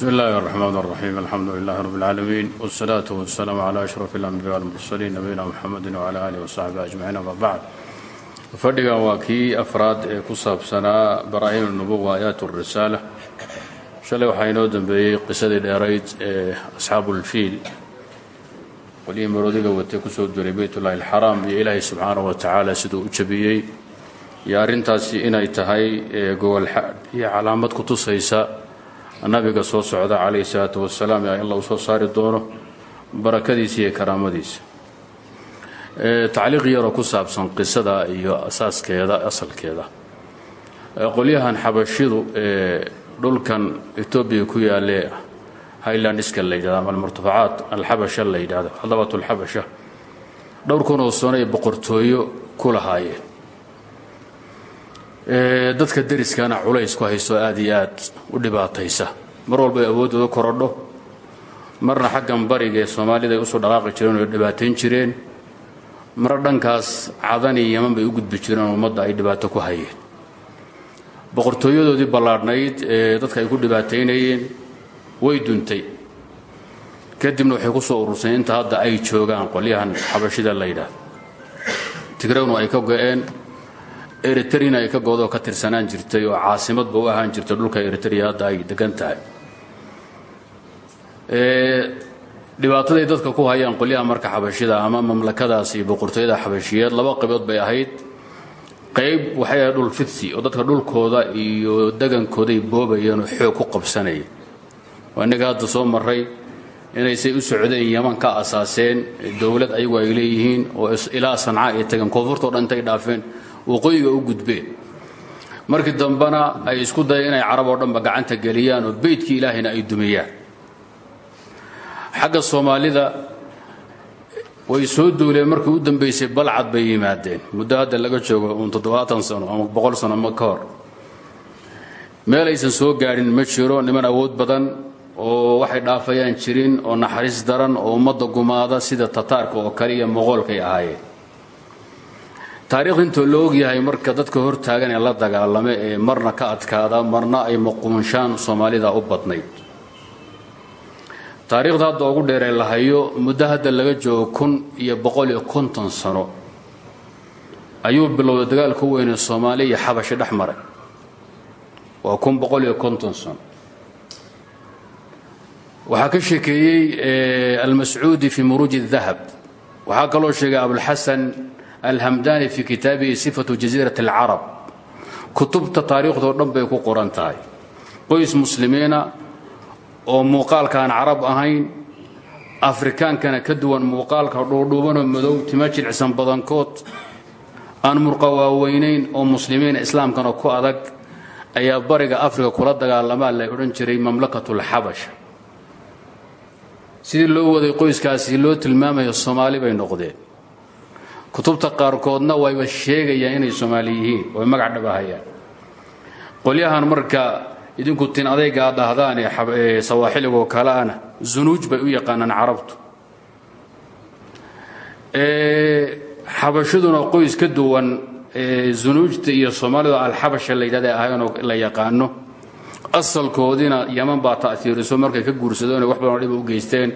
bismi illaahi araxmaan araxiim alxamdu lilaahi rabi اlcaalamiin wsalaatu wasalaamu calaa ashraf alambiya walmursaliin nabiyina muxamedi wcala alihi wasaxbi ajmaciin ama bacd fadhigan waa kii afraad ee ku saabsanaa baraa-in nubuwa aayaat risaala shalay waxaa inoo dambeeyey qisadii dheerayd ee asxaabu ulfiil qolihii maroodiga watay ku soo duray beytullahi alxaraam iyo ilaahay subxaanahu wa tacaala siduu u jabiyey. Iyo arrintaasi inay tahay e gogol xadh iyo calaamad ku tusaysa nabiga soo socda calayhi salaatu wasalaam ee alla uu soo saari doono barakadiisa iyo karaamadiisa. Tacliiq yaroo ku saabsan qisada iyo asaaskeeda asalkeeda. Qolyahan xabashidu ee dhulkan etoobiya ku yaalee highlandska la yidhahdo ama almurtafacaat alxabasha la yidhahdo hadabat alxabasha dhowr kun oo sano ay boqortooyo ku lahaayeen dadka deriskana culays ku hayso aad iyo aad u dhibaataysa. Mar walba ay awooddooda korodho. Marna xaggan bariga ee soomaalida ay u soo dhaqaaqi jireen oo dhibaatayn jireen. Mar dhankaas cadani yaman bay u gudbi jireen ummadda ay dhibaato ku hayeen. Boqortooyadoodii ballaadhnayd ee dadka ay ku dhibaataynayeen way duntay. Kadibna waxay ku soo ururseen inta hadda ay joogaan qolyahan xabashida la yidhaahdo. Tigrownu ay ka go-een eritrina ay ka goodoo ka tirsanaan jirtay oo caasimadba u ahaan jirtay dhulka eritrea hadda ay degan tahay. Dhibaataday dadka ku hayaan qolyaha marka xabashida ama mamlakadaas iyo boqortooyada laba qaybood bay ahayd. Qayb waxay ahayd dhul fidsi oo dadka dhulkooda iyo degankooday boobayeen oo xoog ku qabsanayeen waa hadda soo maray inaysay u socdeen yaman ka asaaseen dowlad ayagu ay leeyihiin oo ilaa sanca ay tageen koonfurtao dhan dhaafeen waqooyiga u gudbeen. Markii dambena ay isku dayeen inay carab oo dhanba gacanta geliyaan oo beydkii ilaahayna ay dumiyaan xagga soomaalida way soo duuleen markii u dambaysay balcad bay yimaadeen. Muddo hadda laga joogo uun toddobaatan sano ama boqol sano ma ka hor. Meel aysan soo gaadhin ma jiro niman awood badan oo waxay dhaafayaan jirin oo naxariis daran oo ummadda gumaada sida tataarka oo kale iyo moqoolkay ahaayeen taariikhda intoo la ogyahay marka dadka hortaagan ee la dagaalame ee marna ka adkaada marna ay maquunshaan soomaalida u badnayd. Taariikhda hadda ugu dheeree la hayo muddo hadda laga joogo kun iyo boqol iyo konton sano ayuu bilowday dagaalka u weynee soomaaliya iyo xabashi dhex maray. Waa kun boqol iyo konton sano. Waxaa ka sheekeeyey almascuudi fi muruuji الdahab waxaa kaloo sheegay abulxasan alhamdani fi kitaabihi sifatu jasiirat اlcarab kutubta taariikhdoo dhan bay ku qoran tahay. Qoys muslimiina oo muuqaalkaan carab ahayn afrikaankana ka duwan muuqaalka dhuudhuubanoo madow tima jilicsan badankood aan murqa waaweynayn oo muslimiina islaamkana ku adag ayaa bariga afrika kula dagaalamaa la odhan jiray mamlakatulxabasha sidii loo waday qoyskaasi loo tilmaamayo soomaali bay noqdeen kutubta qaarkoodna wayba sheegayaan inay soomaali yihiin oo magac dhabahayaan qolyahan marka idinku tin adayga aad dhahdaan ee sawaaxiligoo kaleana zunuuj bay u yaqaanaan carabtu. Xabashaduna qoys ka duwan zunuujta iyo soomaalidu alxabasha la yidhahda ahaynoo la yaqaano. Asalkoodiina yaman baa ta'hiiriso markay ka guursadeen wax badanoo u geysteen.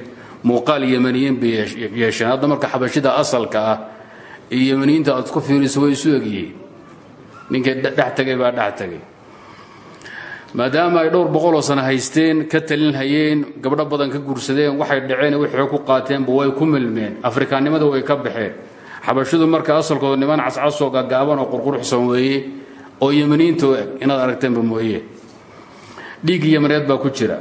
Muuqaal yemaniyiin bay yeesheen. Hadda marka xabashida asalka ah iyo yemaniyiinta aad ku fiiriso way isu egyihiin ninkay dhex tegay baa dhex tegay maadaama ay dhowr boqoloo sano haysteen ka talin hayeen gabdho badan ka guursadeen waxay dhaceen wixii ku qaateenba way ku milmeen. Afrikaannimada way ka baxeen. Xabashidu marka asalkooda niman cascasoo gaggaaban oo qurquruxsan weeye oo yemaniinta u eg. Inaad aragteenba mooye. Dhiig yamaneed baa ku jira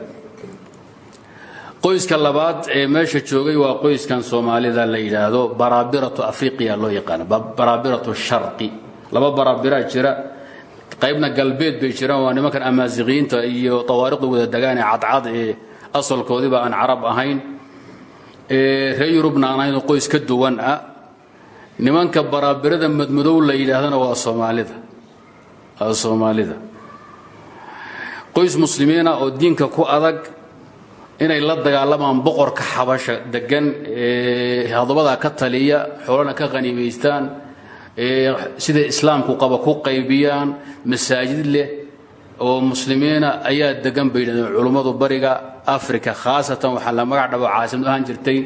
qoyska labaad ee meesha joogay waa qoyskan soomaalida la yidhaahdo baraabiratu afriqiya loo yaqaano baraabiratu sharqi. Laba baraabiraa jira qaybna galbeed bay jiraan waa nimankan amaasiqiyiinta iyo tawaarikhda wada degaan ee cadcad ee asalkoodiiba aan carab ahayn. Reer yurubna aan ahayn oo qoys ka duwan ah nimanka baraabirada madmadow la yidhaahdana waa soomaalida. Waa soomaalida. Qoys muslimiina oo diinka ku adag inay la dagaalamaan boqorka xabasha. Degan ee hadabada ka taliya xoolana ka qaniimaystaan sida islaamku qaba ku qaybiyaan masaajid leh oo muslimiina ayaa degan bay yidhahdeen culummadu bariga africa khaasatan waxaa la magac dhabo caasimad ahaan jirtay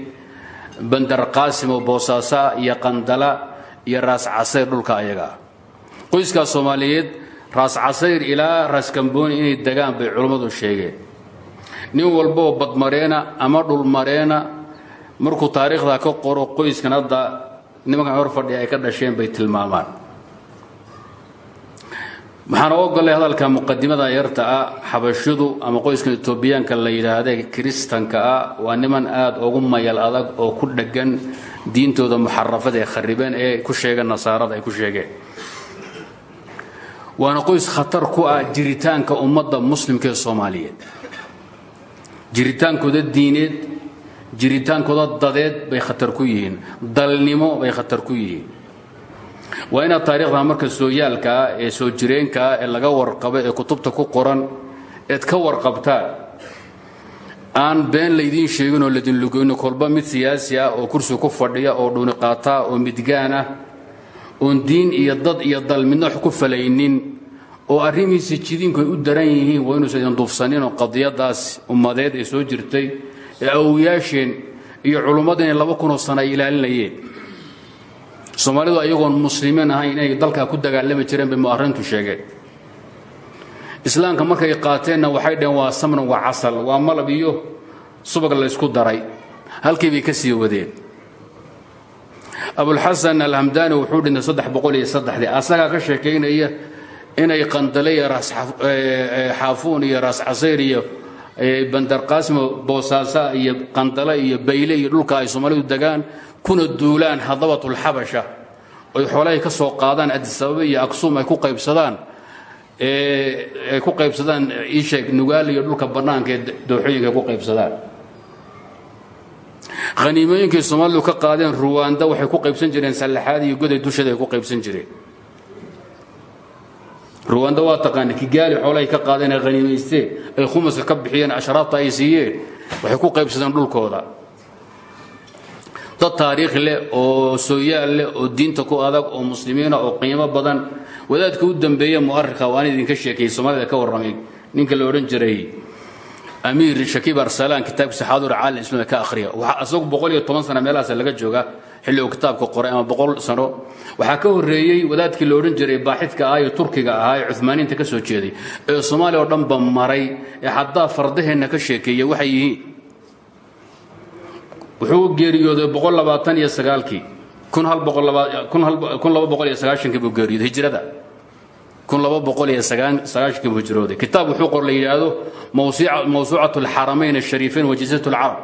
bandar qaasim oo boosaasaa iyo qandala iyo raas casayr dhulka ayaga. Ah qoyskaas soomaaliyeed raas casayr ilaa raas kambooni inay degaan bay culummadu sheegeen nin walbaoo badmareena ama dhulmareena markuu taariikhda ka qoro qoyskan hadda nimankan hor fadhiya ay ka dhasheen bay tilmaamaan. Waxaan ogolay hadalka muqadimada yarta ah xabashidu ama qoyskan etoobiyaanka la yidhaahda kiristanka ah waa niman aada ugu mayal adag oo ku dheggan diintooda muxarafada ee kharibeen ee ku sheegeen nasaarada ay ku sheegeen. Waana qoys khatar ku ah jiritaanka ummadda muslimka ee soomaaliyeed jiritaankooda diineed jiritaankooda dadeed bay khatar ku yihiin. Dalnimo bay khatar ku yihiin. Waa inaad taariikhda marka sooyaalkaa ee soo jireenkaa ee laga warqabo ee kutubta ku qoran eed ka warqabtaan aan been laydiin sheegin oo laydin lugeyno kolba mid siyaasi ah oo kursi ku fadhiya oo dhuuni qaataa oo midgaan ah oon diin iyo dad iyo dal midna ku falaynin oo arrimihiisa jidiinku ay u daran yihiin waa inuusan idin duufsaninoo qadiyadaas ummadeed ee soo jirtay ee awoyaasheen iyo culummadeen laba kunoo sano ay ilaalinayeen. Soomaalidu ayagoon muslimiin ahayn inay dalkaa ku dagaalami jireen bay mu'arrintu sheegeen. Islaamka markay qaateenna waxay dhaheen waa samnan waa casal waa malab iyo subag laysku daray. Halkii bay ka sii wadeen. Abulxasan alhamdaani wuxuu dhintay saddex boqol iyo saddexdii asagaa ka sheekaynaya inay qandale iyo xaafuun iyo raas casayr iyo bandarqaasimo boosaasa iyo qandale iyo bayle iyo dhulka ay soomaalidu degaan kuna duulaan hadabatulxabasha oy xoolahay ka soo qaadaan adisababa iyo aksuum ay ku qaybsadaan ay ku qaybsadaan iisheeg nugaal iyo dhulka bannaanka ee dooxooyinka ku qaybsadaan. Haniimooyinkay soomaalidu ka qaadeen ruwaanda waxay ku qaybsan jireen sallaxaad iyo goday dusheeda ay ku qaybsan jireen ruwaanda waa taqaana kigaali xoolahay ka qaadeen ay ay khumuska ka bixiyeen ashraabta ay siiyeen waxay ku qaybsadeen dhulkooda. Dad taariikh leh oo sooyaal leh oo diinta ku adag oo muslimiina oo qiimo badan wadaadka u dambeeye mu'arikha waan idinka sheekayey soomaalida ka warramay ninka la odhan jiray amiir shakiib arsalaan kitaabkiisa xaadur caalam islaam ka akhriya. Waxaa asagu boqol iyo toban laga jooga xilli uu kitaabka qoray ama boqol sano. Waxaa ka horreeyey wadaadkii la odhan jiray baaxidka ahaa ee turkiga ahaa ee cumaaniinta ka soo jeeday ee soomaaliya oo dhanba maray ee xataa fardaheenna ka sheekeeya waxay yihiin. Wuxuu geeriyooday boqol labaatan iyo sagaalkii. Kun hal boqol kun laba boqol iyo sagaashankii buu geeriyooday hijrada kun laba boqol iyo sagaashankii buu hijrooday kitaab wuxuu qor la yidhaahdo mawsuucat alxaramayn ashariifeyn wa jasiirat alcarab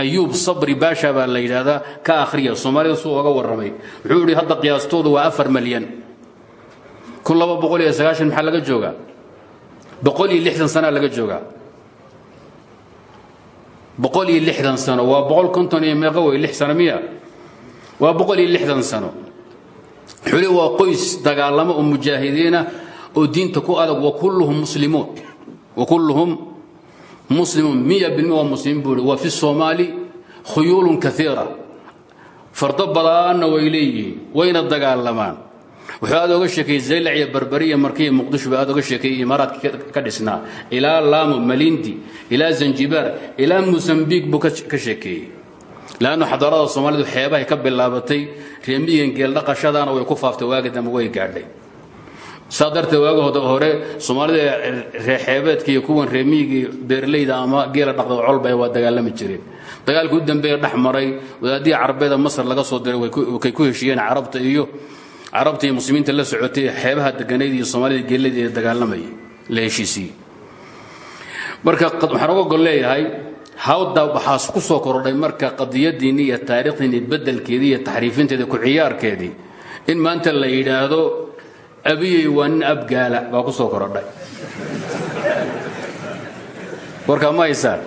ayuub sabri baasha baa la yidhaahdaa ka akhriya. Soomaalida suu oga warramay. Wuxuu yidhi hadda qiyaastoodu waa afar malyan kun laba boqol iyo sagaashan maxaa laga joogaa? Boqol iyo lixdan sanaa laga joogaa. Boqol iyo lixdan sano. Waa boqol konton iyo meeqo wey lix sano miya? Waa boqol iyo lixdan sano. Xuli waa qoys dagaalamo oo mujaahidiina oo diinta ku adag wa kulluhum muslimuun. Wa kulluhum muslimuun miya bilmi waa muslimiin buu wa fi soomaali khuyuulun kaiira fardo badaanna way leeyihiin wayna dagaalamaan. Wuxuu aad oga sheekeeyey zaylac iyo barbariya markiiyo muqdisho baa aad oga sheekeeyey imaaraadka ka dhisnaa. Ilaa laamo malindi ilaa zanjibaar ilaa mosambiq buu ka sheekeeyey. Laannu xadaarada soomaalidu xeebahay ka bilaabatay reemiyigan geeldhaqashadaana way ku faaftay waagi way gaadhay saa darteed waagahooda hore soomaalida reexeebeedka iyo kuwan reemiyigii beerleyda ama geela dhaqda colba waa dagaalami jireen. Dagaalkii u dambeeya dhex maray carabeeda masar laga soo diray wakay ku heshiiyeen carabta iyo carabta iyo muslimiinta la socotay xeebaha deganayd iyo soomaalida geelada ee dagaalamayay la heshiisiiyey marka waxaan uga hawda waxaas ku soo kordhay marka qadiyadiinni iyo taariikhdiinni beddelkeedii iyo taxriifinteedii ku ciyaarkeedii in maanta la yidhaahdo abiyey waa nin abgaala baa ku soo korodhay. Warkaa ma haysaan?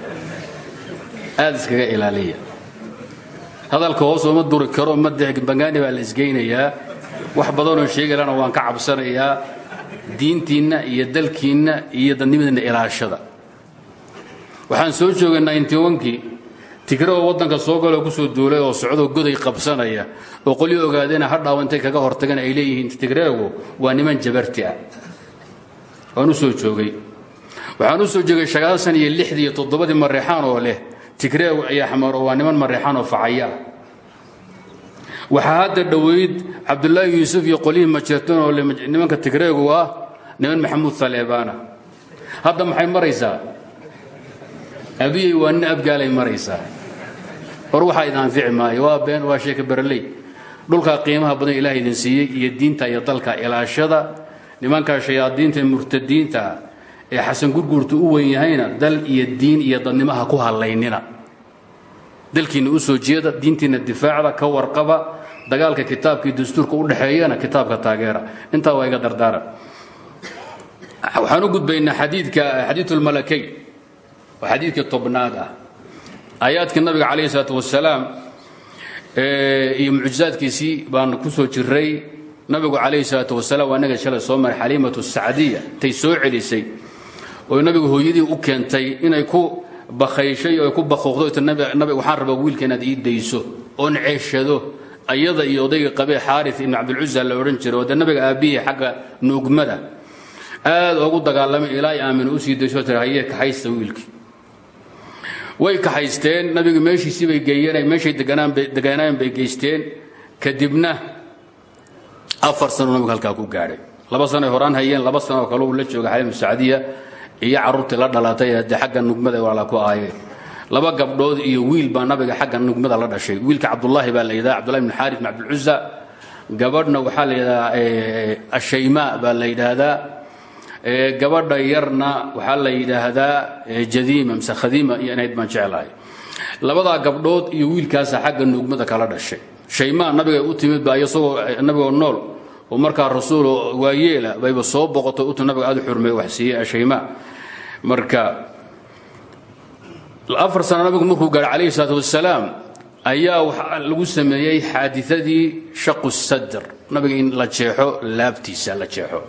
Aad iskaga ilaaliya. Hadalka hoos uma duri karo bangaani baa la isgeynayaa. Wax badanoo sheegalana waan ka cabsanayaa. Diintiinna iyo dalkiinna iyo dadnimadiinna ilaashada waxaan soo joogay ninty-onkii tigre oo waddanka soo galoo ku soo duulay oo socdoo goday qabsanaya oo ogaadena hadhaaw intay kaga hortagan ay leeyihiin tigreegu waa niman jabarti ah. Waan soo joogay. Waxaan soo jeegay sagaasan iyo lixdii toddobadii mareexaan oo leh. Tigreeg iyo axmaro waa niman mareexaan oo facaya. Waxaa hadda dhoweyd cabdulaahi yuusuf iyo qolihii majeertan oo nimanka tigreegu ah niman maxamuud saleebaana. Hadda maxay maraysaa abiyey waa nin abgaalay maraysaa hor waxaa idin anfici maayo waa been waa sheeka berley. Dhulkaa qiimaha badan ilaah idin siiyey iyo diinta iyo dalka ilaashada nimankaa shayaadiinta ee murtadiinta ee xasan gurguurta u yahayna dal iyo diin iyo dadnimaha ku hallaynina dalkiinna u soo jeeda diintiinna difaacda ka warqaba dagaalka kitaabkii dastuurka u dhexeeyana kitaabka taageera. Intaa waa iga dardaara. Waxaan u gudbaynaa xadiidka xadiidulmalakay waa xadiidkii tobnaad ah aayaadkii nabiga calayhi salaatu wasalaam iyo mucjizaadkiisii baan ku soo jiray nabigu calayhi salaatu wasalaam waa naga shalay soo maray xaliimatu sacdiya. Tay soo celisay. Oo nabigu hooyadii u keentay inay ku bakayshay oo ku baquuqdo nabi waxaan rabaa wiilka ii dayso oon ceeshado ayada iyo odayga qabee xaaris ibn cabdilcuza la odhan jiray. Oo de nabiga aabbihii xagga nuugmada. Aad ugu dagaalamay ilaa aamin u sii dayso tiri hayee kaxaysta wiilkii way kaxaysteen nabiga meeshiisii bay geeyeen meeshay deganaan bay geysteen. Kadibna afar sano nabigu halkaa ku gaadhay. Laba sanoy horaan hayeen laba sanoo kale uu la jooga xaliimu sacdiya iyo carruurtii la dhalatay de xagga nugmada wala ku aayeen laba gabdhood iyo wiil baa nabiga xagga nugmada la dhashay. Wiilka cabdullaahi baa la yidhaha cabdullahi bn xaaris bn cabdilcuza gabadhna waxaa la yidhahdaa ashaymaa baa la yidhaahdaa gabadha yarna waxaa la yidhaahdaa jadiima mise khadiima iyo inayd baan jeclahay. Labadaa gabdhood iyo wiilkaasa xagga nuugmada kala dhashay. Shaymaa nabiga u timid ba isagoo nabigoo nool oo markaa rasuul waayeela bayba soo boqoto utu nabiga aad u xurmeey wax siiyey ashaymaa marka afar sano nabigu markuu gaadhay calayhi salaatu wasalaam ayaa waxaa lagu sameeyey xaadiadii shaqu sadr. Nabiga in la jeexo laabtiisa la jeexo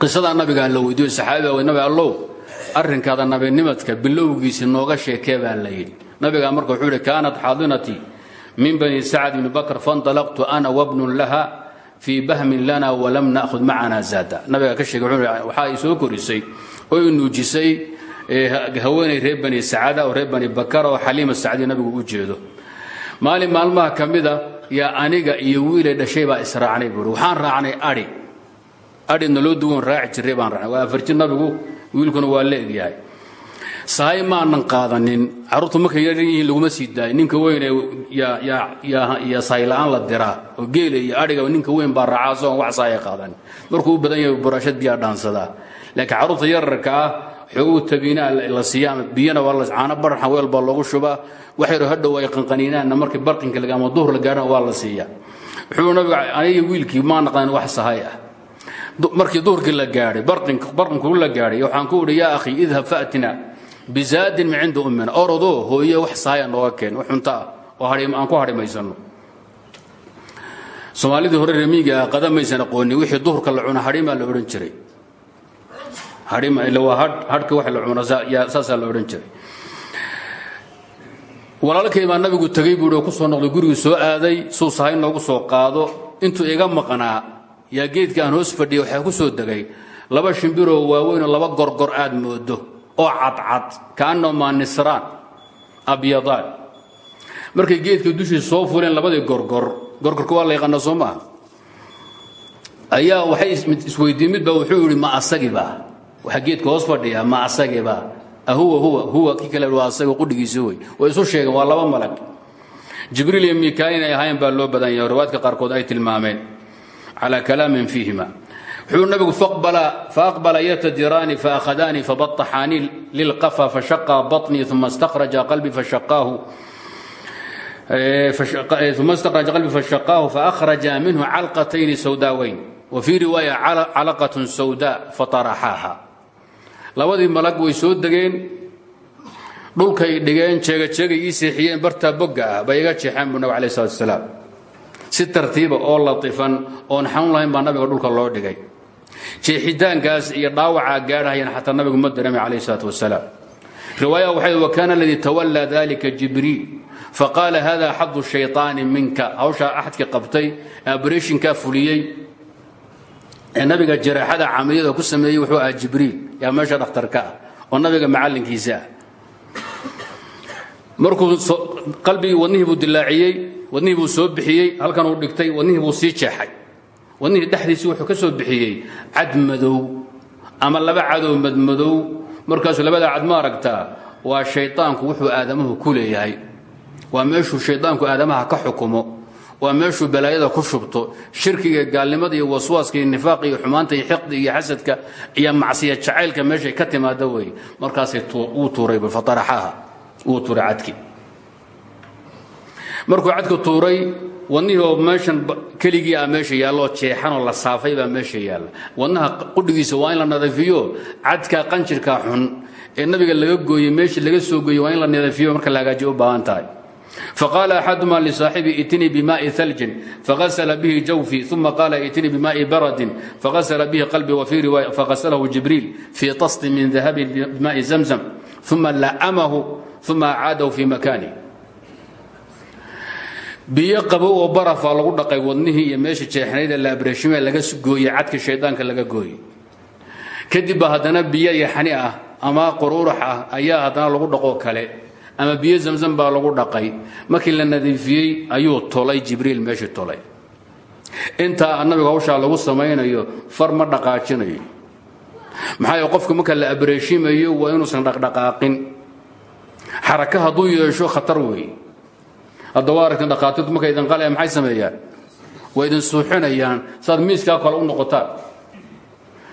qisadaa nabigaa la weydiiyo saxaabiga wey nabi allow arrinkaada nabinimadka bilowgiisi nooga sheekee baa la yidhi. Nabigaa marka wuxuu yidhi kaanat xaadinatii min bani sacd bni bakr fainطalaqtu ana wabnun laha fii bahmin lana walam na'hud macana zaada. Nabigaa ka sheegay wuxuu waxaa i soo korisay oo i nuujisay haweenay reer bani sacada oo reer bani oo xaliima sacdiya nabigu u jeedo. Maalin maalmaha ka mida aniga iyo wiilay dhashay baa israacnay buuri waxaan raacnay adhi adhina loo duwan raaci jiray baan raacnay waa afarji nabigu wiilkuna waa la egyahay. Sahay qaadanin. Carruurtu markay yaran yihiin laguma sii daayo. Ninka weyn iyo sayla'aan la diraa oo geela iyo adhiga ninka weyn baa raacaa asagoon wax saaya qaadanin markuu u badan yahay buraashad biyaa dhaansadaa. Laakiin carruurta yararka ah xooguu tabiinaa la siiya biyana waa la caano barxan weel baa loogu shubaa. Wax hadhow ay qanqaniinaanna markii barqinka laga duhur la gaadhana waa la siiyaa. Wuxuu nabiga aniga wiilkii maa naqanin wax sahay ah markii duhurkii la gaadhay barqinku la gaadhay waxaan ku idhi akhi idhab faatina bizaadin min cindi ummina. Orodoo hooye wax sahaya nooga keen wax cunto ah oo aan ku hadhimaysanno soomaalidii hore remiiga ah qadamaysan aqoonin wixii duhurka la cuna hadhimaa la odhan jiray. Saasaa la odhan jiray. Walaalkay baa nabigu tegey buui oo ku soo noqday gurigii soo aaday suu sahay noogu soo qaado intuu iga maqnaa yaa geedka hoos fadhiya waxaa ku soo degay. Laba shimbiroo waaweynoo laba gorgor aad moodo oo cadcad kaannahumaa nisraan abyadaan markay geedka dushiisa soo fuleen labadii gorgor gorgorka waa la yaqaana soo ayaa waxay isweydiin midba wuxuu yidhi ma asagiba waxa geedka hoos fadhiya ma asagiba ahuwa huwa huwa kii kale qudhigiisa wey way isu sheegeen waa laba malag. Jibriil iyo miikaa'il inay ahayn baa loo badan yahay riwaadka qaarkood ay tilmaameen calى kalaamin fiihima wuxuu nabigu faaqbala yatadiraani faakhadaanii fabaطaxaanii lilqafa fashaqa baطnii uma اstakhraja qalbii fashaqaahu ثم استخرج قلبي فشقاه فأخرج منه علقتين سوداوين وفي رواية علقة سوداء فطرحاها labadii malag way soo degeen dhulkay dhigeen jeegajeegay ii seexiyeen bartaa bogga ah bay iga jeexeen buu nabig alay slat salaam si tartiiba oo latifan oon xanuun lahayn baa nabiga dhulka loo dhigay. Jeexitaankaas iyo dhaawacaa gaadhahayaan xataa nabigu ma dareemay calayh salaat wasalaam riwaaya waxay wakana aladii tawallaa dalika jibriil. Faqaala hada xadu shayطaani minka. Hawshaa axadkii qabtay abreshinkaa fuliyey. Ee nabiga jaraaxada camaliyada ku sameeyey wuxuu ahaa jibriil. Yaa meesha dhakhtarka ah oo nabiga macallinkiisa ah. Markuu wadnihii buu soo bixiyey halkan uu dhigtay wadnihii buu sii jeexay. Wadnihii dhexdiisii wuxuu ka soo bixiyey cad madow ama laba cadow madmadow markaasuu labada cad ma aragtaa waa shaydaanku wuxuu aadamuhu ku leeyahay. Waa meeshuu shaydaanku aadamaha ka xukumo. Waa meeshuu balaayada ku shubto. Shirkiga gaalnimada iyo waswaaska iyo nifaaqa iyo xumaanta iyo xiqdiga iyo xasadka iyo macsiya jacaylka meeshay ka timaada weeye markaasay wuu tuuray fataraxaha wuu tuuray cadki markuu cadka tuuray wadnihii oo meeshan keligii a meesha yaallo jeexanoo la saafay baa meesha yaalla. Wadnaha qudhigiisa waa in la nadiifiyo cadka qanjirka xun ee nabiga laga gooyey meeshii laga soo gooyey waa in la nadiifiyo marka la hagaajiyo u baahan tahay. Faqaala axaduma lisaaxibi itinii bimaai aljin fagasla bihi jawfi uma qaala itinii bimaai baradin. Fagasla bihi qalbi wafii riwaaya fagasalahu jibriil fii tastin min dahabin bimaai zamzam. Uma laamahu uma acaadahu biyo qabo oo barafa lagu dhaqay wadnihii iyo meesha la abreeshime laga gooyey cadka shaydaanka laga gooyey. Kadib ba haddana biyo yaxni ah ama quruurax ah ayaa haddana lagu dhaqoo kale ama biyo zamzam baa lagu dhaqay. Markii la nadiifiyey ayuu tolay jibriil meeshii tolay. Intaa nabiga hawshaa lagu samaynayo far ma dhaqaajinayo. Maxaa qofka marka la abreeshimayo waa inuusan dhaqdhaqaaqin. Xaraka hadduu yeesho khatar weeye hadda waa aragteen dhakhaatiirtu markay idin maxay sameeyaan? Waa idin suuxinayaan. Saad miiskaa kale u noqotaan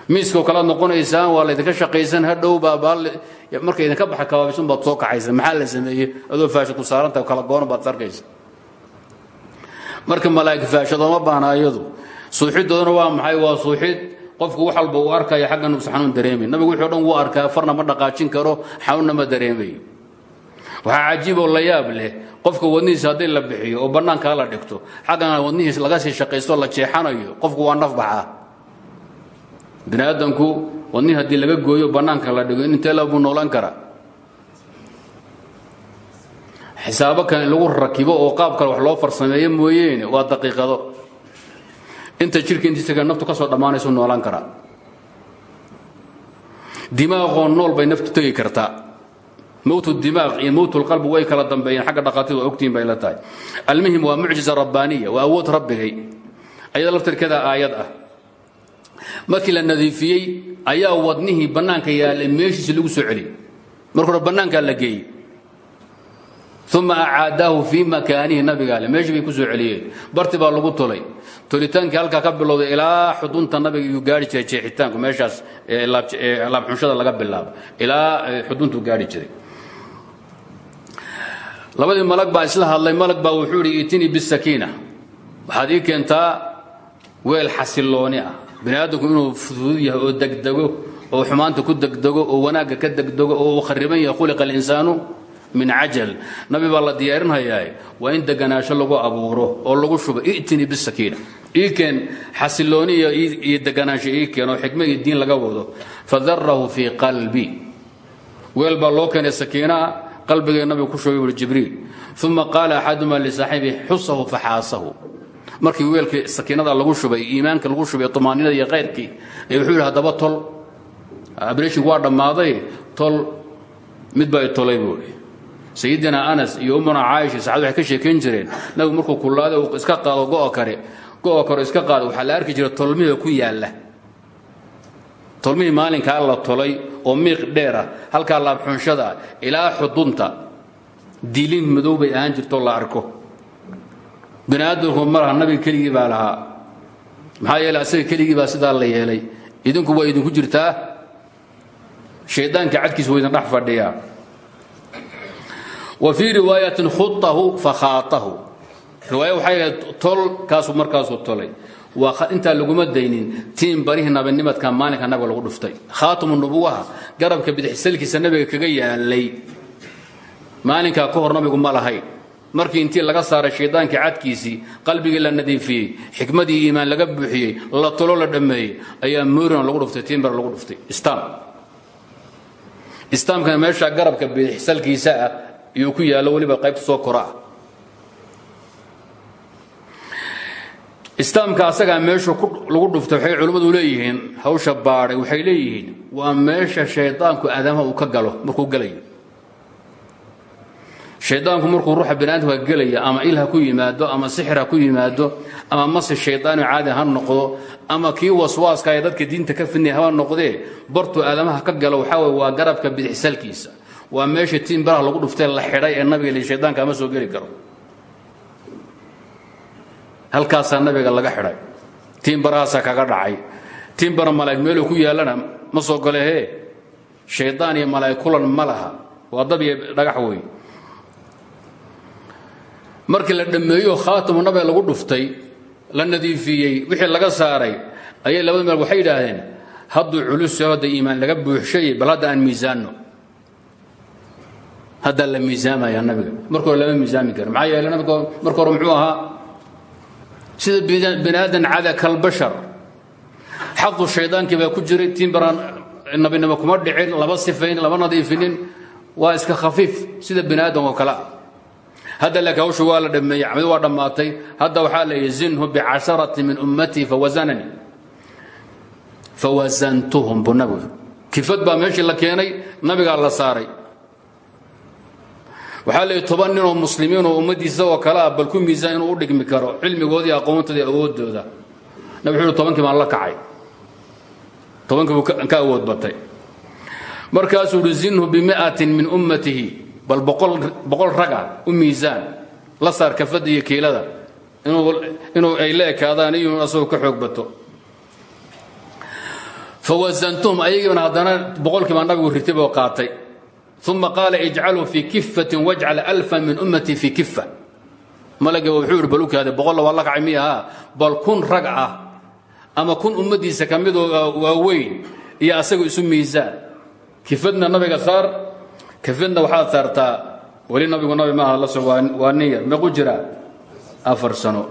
miiskao kalead noqonaysaan waa laydinka shaqaysan hadhow baa baal markay idinka baxa kabaabisun baad soo kacaysa maxaa la sameeyey? Adoo faashad ku saaranta kala goonan baad sarkaysa. Marka malaa'ig faashadooma baahna iyadu. Suuxidoodana waa maxay? Waa suuxid qofku wax walba uu arkaya xaggan uusa xanuun nabigu wuxuu dhan wuu arkaa farna ma dhaqaajin karo xanuunna ma dareemayo waxaa cajiib oo la yaab leh. Qofka wadnihiisa haddii la bixiyo oo bannaankaa la dhigto xaggana wadnihiis laga sii shaqaysto la jeexanayo qofku waa naf baxaa bini aadamku wadnihi haddii laga gooyo bannaanka la dhigo intee la buu noolaan karaa lagu rakibo oo qaab kale wax loo farsameeyo mooyeene waa daqiiqado. Inta jirka intiisa naftu ka soo dhammaanaysu noolaan karaa dimaaqoo nool bay naftu tegi kartaa mowt dimaaq iyo mowt lqalbi way kala dambeeyeen xagga dhaqaatidu waa ogtihin bay la tahay almuhim waa mucjiza rabbaaniya waa awood rabbigay ayada laftirkeeda aayad ah markii la nadiifiyey ayaa wadnihii bannaanka yaallay meeshiisi lagu soo celiyey marka hore bannaankaa la geeyey uma acaadaahu fii makaanihi nabiga ale meeshii bay ku soo celiyeen barti baa lagu tolay tolitaankii halkaa ka bilowday ilaa xudunta nabiga iyuu gaari jiray jeexitaanku meeshaas laabxunshada laga bilaabo ilaa xuduntuu gaari jiray labadii malag baa isla hadlay malag baa wuxuu idhi itinii bisakiina. Waxaad ii weel xasillooni ah. Aadamku inuu fudud yahay oo degdego oo xumaanta ku degdego oo wanaagga ka degdego oo uu yahay khuliqa alinsaanu min cajal nabi baa la diyaarinhayaa in deganaasho lagu abuuro oo lagu shubo. I'tinii bisakiina. Ii keen xasillooni iyo deganaansho ii oo xikma iyo diin laga wado. Fadarahu fii qalbi. Weel baa loo keenay sakiinaa qalbigee nabiga ku shugay buuri jibriil. Uma qaala axaduma lisaaxibihi xusahu faxaasahu markii weelkii sakiinada lagu shubay iimaanka lagu shubay tumaanida iyo khayrkii ee wuxuu yidhi haddaba tol abreshinku waa dhammaaday tol mid baa tolay buuri sayidina anas iyo ummuna caaisha saxaabadu waxay ka sheekayn jireen nabigu markuu kullaaday uu iska qaado go'o kare go'o kare iska qaado waxaa la arki jiray tolmihii ku yaalla. Tolmihii maalinkaa la tolay oo miiq dheer ah halkaa laabxunshada ah ilaa xudunta dilin madow bay ahaan jirtoo la arko. Bini aadamku malaha nabiga keligii baa lahaa. Maxaa yeeley asaga keligii baa sidaa la yeelay. Idinku waa idinku jirtaa? Shaydaanka cadkiisa waa idin dhex fadhiyaa. Wa fii riwaayatin khuahu fakhaatahu riwaaya waxay ahayd tol kaasuu markaasuu tolay intaa laguma daynin tiin barihii nabinimadka maalinka nabiga lagu dhuftay. Khaatamu nubuwaha garabka bidixsalkiisa nabiga kaga yaalay. Maalinkaa ka hor nabigu ma lahayn markii intii laga saaray shaydaankii cadkiisii qalbigii la nadiifiyey xikmadii iimaan laga buuxiyey la tolo la dhammeeyey ayaa morion lagu dhuftay tiimbar lagu dhuftay. Stam istaamkana meesha garabka bidixsalkiisa ah ku yaallo weliba qaybta soo kora islaamka asagaa meesha lagu dhuftay waxay culimmadu leeyihiin hawsha baadhay waxay leeyihiin waa meesha shaydaanku aadamaha uu ka galo markuu gelayo. Shaydaanku markuu ruuxa baniaadamka gelaya ama il ku yimaado ama sixir ku yimaado ama masi shaydaani caadi ha noqdo ama kii waswaaska ee dadka diinta ka fidnay haba noqdee bartuu aadamaha ka galo waxaa weye waa garabka bidixsalkiisa. Waa meesha tiin baraha lagu dhuftee la xidhay ee nabiga li shaydaanka ama soo geli karo halkaasaa nabiga laga xidhay. Tiin barahaasaa kaga dhacay. Tiin bara malaa'ig meeluu ku yaallana ma soo golehee shaydaan iyo malaa'ig kulan waa dab iyo dhagax wey markii la dhammeeyo khaatamu nabiga lagu dhuftay la nadiifiyey wixii laga saaray ayay labada meel waxay yidhaahdeen hadduu culuso hadda iimaan laga buuxshay bal aan miisaanno. Haddaa la miisaamaya nabiga. Marka hore miisaami karo maxaa yeele nabiga marka muxuu ahaa sida bini aadan cada kalbashar. Xaqu shaydaankii baa ku jiray tiin baraan nabinimo kuma dhicin laba sifayn laba nadiifinin waa iska khafiif sida aadan oo kale. Ah hadda laakiin hawshu waa la dhameeyey camadi waa dhammaatay. Hadda waxaa la yidhi zinhu bicasharati min ummatii fawazananii fawazantuhum buu kifad baa meeshii la keenay nabigaa la saaray waxaa yidhi toban ninoo muslimiin oo ummaddiisa oo kale ah bal ku miisaan inuu u dhigmi karo cilmigoodii aqoontooda iyo awooddooda nabi wuxuu uhi tobankii la kacay. Tobankii buu ka awood batay. Markaasuu uhi zinhu bimi'atin min ummatihi. Bal boqol raga u miisaan la saar kafadda iyo kiilada inuu ay la ekaadaan iyuu asagoo ka xoog bato. Fawazantuhum ayagiibana haddana boqolkiibaa nabigu qaatay uma qaala ijcaluu fii kifatin wajcal alfan min ummatii fii kifa malagi wuxuu ihi bal u kaade boqolla waa la kacay mi ahaa bal kun rag ah ama kun ummaddiisa ka midoo waaweyn iyo asagu isu miisaan kifadna nabiga saar kafidna waxaad saartaa weli nabigu nabi maaha la soo waa nin yar meequ jiraa afar sano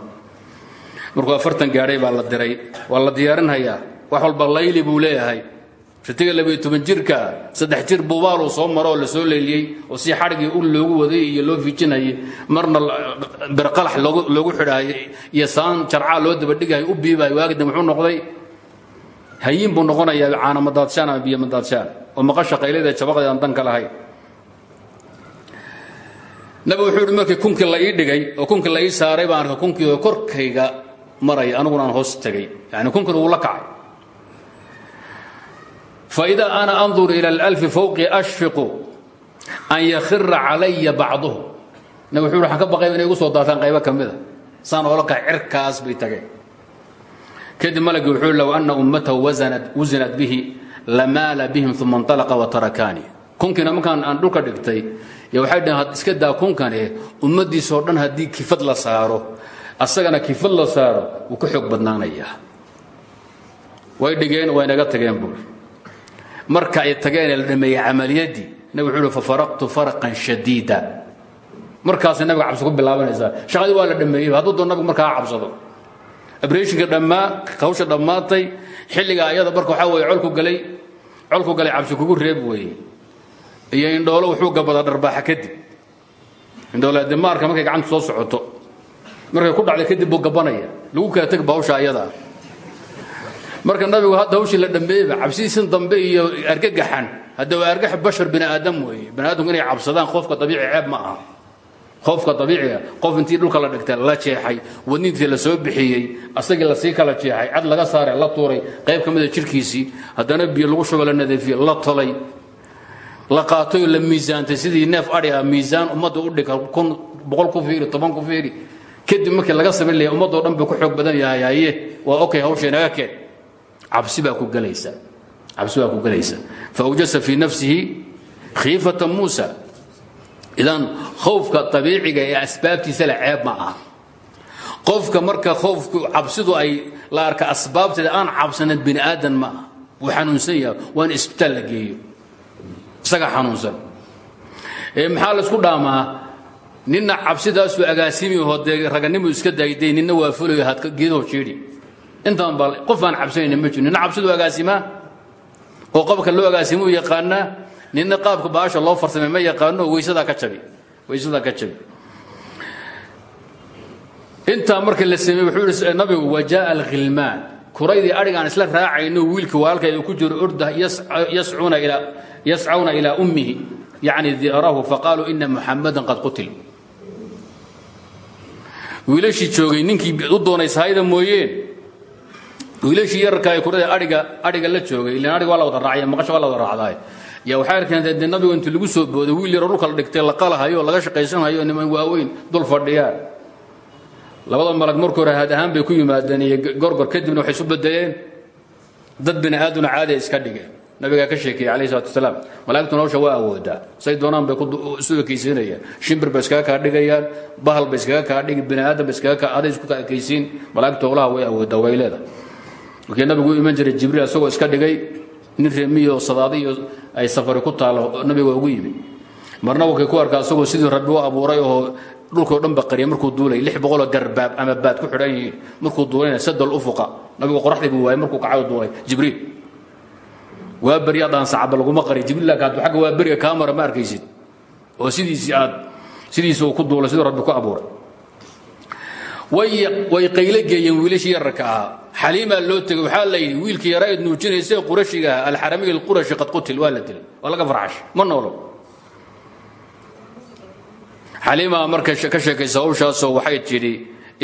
markuu afartan gaadhay baa la diray waa la diyaarinhayaa wax walba layli buu leeyahay ritiga labiyo toban jirka saddex jir buubaaluu soo maro oo la soo leeliyey oo si xadhigii ul loogu waday iyo loo fiijinayay marna birqalax loogu xidhaayay iyo saan jarcaa loo dabadhigahay u biibahay waagidna muxuu noqday hayiin buu noqonayaa caana madaadshaan ama biyo madaadshaan oo maqasha qaylada jabaqdeed aan danka lahayn. Nabi wuxuu ihi markii kunkii la ii dhigay oo kunkii la ii saaray baan arkay kunkii oo korkayga maraya aniguna aan hoos tegay yani kunkiina wuu la kacay faidaa ana anduru ila alfi fowqi ashfiqu an yakhira calaya bacduhu nabig wuxuu hi waxaan ka baqayba inay igu soo daataan qaybo ka mida saan oola kaha cirkaas bay tageen kadib malagii wuxuu low ana ummatahu wasinat bihi lamaala bihim uma inalaqa watarakaani kunkiina markaan aan dhulka dhigtay y waxay dhaheen iska daa kunkane ummaddiisoo dhan haddii kifad la saaro asagana kifad la saaro wuu ka xoog badnaanayaa way dhigeen waynaga tageen buul marka ay tageenee la dhameeyey camaliyaddii nabig wuxuu uhi fafaraqtu farqan shadiida. Markaasay nabiga cabsi ku bilaabanaysaa. Shaqadii waa la dhameeyey hadduu doo nabigu markaa cabsado. Abreshinka dhammaa hawsha dhammaatay xilliga ayada marka waxaa weeye colku galay colku galay cabsi kugu reeb weeye. Iyo indhoolo wuxuu gabadaa dharbaaxa kadib. Indhoole dimaarka markay gacanta soo socoto markay ku dhacday kadib buu gabanaya lagu kala teg ba hawsha ayada marka nabigu hadda hawshii la dhammeeyeyba cabsidiisin dambe iyo argagaxan hadda waa argax bashar bini aadam weeye. Bini aadamku inay cabsadaan qofka dabiici ceeb ma aha. Qofka dabiiciga qof intii dhulka la dhigtay la jeexay wadniintii la soo bixiyey asagii la sii kala jeexay cad laga saaray la tuuray qayb ka mida jirkiisii haddana biyo lagu shubo la nadiifiyey la tolay la qaatoy la miisaantay. Sidii neef adhi ah miisaan ummadda u dhig kun boqol ku fiiri toban ku fiiri kadib markii laga samayn dhan buu ku xoog badan yahay waa okay hawsha inaga keen cabsi baa ku gelaysa faawjasa fii nafsihi khiifata muusa. Idan khowfka abiiciga ee asbaabtiisa le ceeb ma aha. Qofka marka khowfku cabsidu ay la arka asbaabteeda aan cabsanan bini aadan ma aha. Wuu xanuunsan isbitaal la geeyo. Isaga xanuunsan. Maxaa laysku dhaamaa? Ninna cabsidaasuu agaasimiho dee raganimu iska daayday ninna waa fulayo hadka geedaho intaan baa qof aan ma jiro ninna cabsidu agaasimaa oo qabka loo agaasimuu yaqaanaa ninna qaabka baasha loo farsamay ma yaqaano weysadaa ka jabi weysadaa ka jabi. Intaa marka la sameeyey wuxuu yidhi nabigu wajaa alkhilmaan kuraydii adhigaan isla raacayno wiilkii walaalkay ku jiro orda yascawna ilaa ummihi yacni di'rahu faqaaluu ina muxamadan qad qutil. Wiilashii joogay ninkii u doonay sahayda mooyeen wiilashii kurada aiga la joogay. Ilan adhiga waa la wada raacaya maqasha waa la wada raacdaay yaa waxay arkeen nabigu intii lagu soo booday wiil yaro dhulka la dhigtay la qalahayo laga shaqaysanhayo niman waaweyn dul fadhiyaan labada malag marka hore haad bay ku yimaadeen iyo gorgor kadibna waxay isu bedeleen dad bini aaduna caadi ay iska dhigeen. Nabigaa ka sheekeeyey calayhi salatu wasalaam. Malaa'igtu nolosha waa awoodaa. Say doonaan bay isu ekaysiinayaan shimbir bay iskaga kaa dhigayaan bahal bay iskaga kaa dhigi bini aadam bay iskaga kaa aday kaa ekaysiin malaa'igtu howlaha way awoodaa way leedahay markii nabigu iman jiray jibriil isagoo iska dhigay nin reemiyo sadaadiyo ay safari ku taalo nabiga ugu yimi. Marna wakay ku arkaa isagoo sidii rabbi u abuuray oo dhulkoo dhan ba qariya markuu duulay lix boqoloo garbaab ama baad ku xidhan yihiin markuu duulayna sadal ufuqa. Nabigu qoraxdii buu waayay markuu kacado duulay jibriil waa berya dhaan sacaba laguma jibriil laakiin agga waa beriga kaa ma arkaysid. Oo sidiisii aad sidiisa uu ku duulay siduu rabbi ku abuuray way qaylo geeyeen wiilashii yararka ahaa. Xaliimaa loo tegey waxaa la yidhi wiilkii yaraa eed nuujinaysa ee qurashiga ah alxaramiy alqurashi qad qutil waa la dilay. Waa laga farxash. Ma noolo. Xaliimaa marka ka sheekaysa hawshaasoo waxay tidhi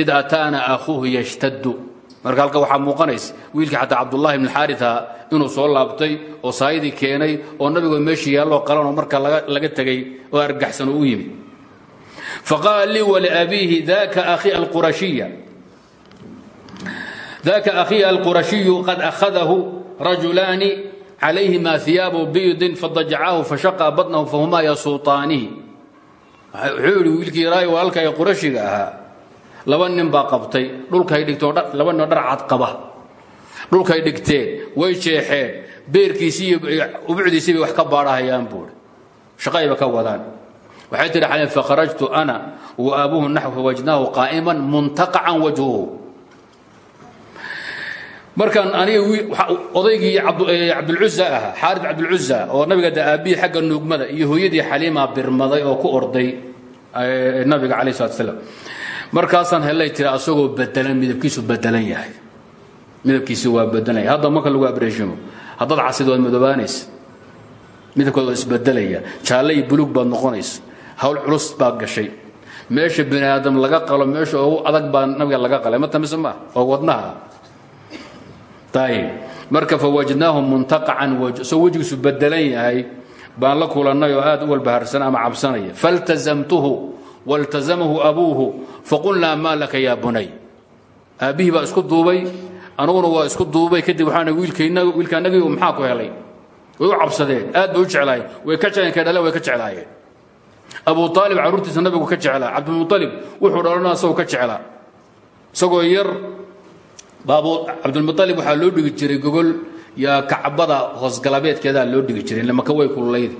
id ataana akhuuhu yashtaddu. Marka halka waxaa muuqanaysa wiilkii xataa cabdullahi ibn xaarita inuu soo laabtay oo saayidii keenay oo nabigoo meeshii yaalloo qalanoo marka laga tegey oo argaxsan uu u yimid faqaala lii waliabiihi daka akhiya alqurashiyu qad akhadahu rajulaani calayhima hiyaabu biydin fadajacaahu fashaqa badnahu fahumaa yasuutaanihi wuxuu yidhi wiilkii yaraayo walaalka ee qurashiga ahaa laba nin baa qabtay dhulkay dhigtoo laba ninoo dhar cad qaba dhulkay dhigteen way jeexeen beerkiisii iyo ubucdiisii bay wax ka baadhahayaan buuri shaqayba ka wadaan waxay tidhi xaleen fakharajtu ana wa abuuhu naxw wajnaahu qaa'iman muntaqacan wajhuhu. Markaan aniga odaygii cabdulcuza ahaa xaarid cabdulcuza oo nabiga da aabbihii xagga nuugmada iyo hooyadii xaliimaa birmaday oo ku orday nabiga calayh salatu slam markaasaan hellay tiri asagoo bedelan midabkiisu bedelan yahay. Midabkiisi waa bedelan yahay. Hadda marka lagu abreeshimo haddaad casid waad madoobaanaysa midabkood waa isbedelaya jaalle iyo buluug baad noqonaysa hawl culus baad gashay. Meesha bini laga qalo meesha ugu adag baa nabiga laga qalay. Ma tamise maa oo wadnaha. Ayib marka fawajadnaahu muntaqacan soo wejigiisu bedelan yahay baan la kulannay oo aad u walbaharsan ama cabsanaya. Faltazamtuhu waltazamahu abuuhu faqulnaa maa laka yaa bunay? Aabbihii baa isku duubay. Anuguna waa isku duubay. Kadib waxaan wiilkaanagii maxaa ku helay? Way cabsadeen. Aad bay u way ka jecleen kay dhaleen way ka jeclaayeen abu aalib carruurtiisa nabigu ka jeclaa. Cabdilmualib wuxuu dhalana asagoo ka jeclaa. Isagoo yar baabu cabdilmualib waxaa loo dhigi jiray gogol yaa kacbada hoosgalabeedkeedaa loo dhigi jiray maka way kululayd.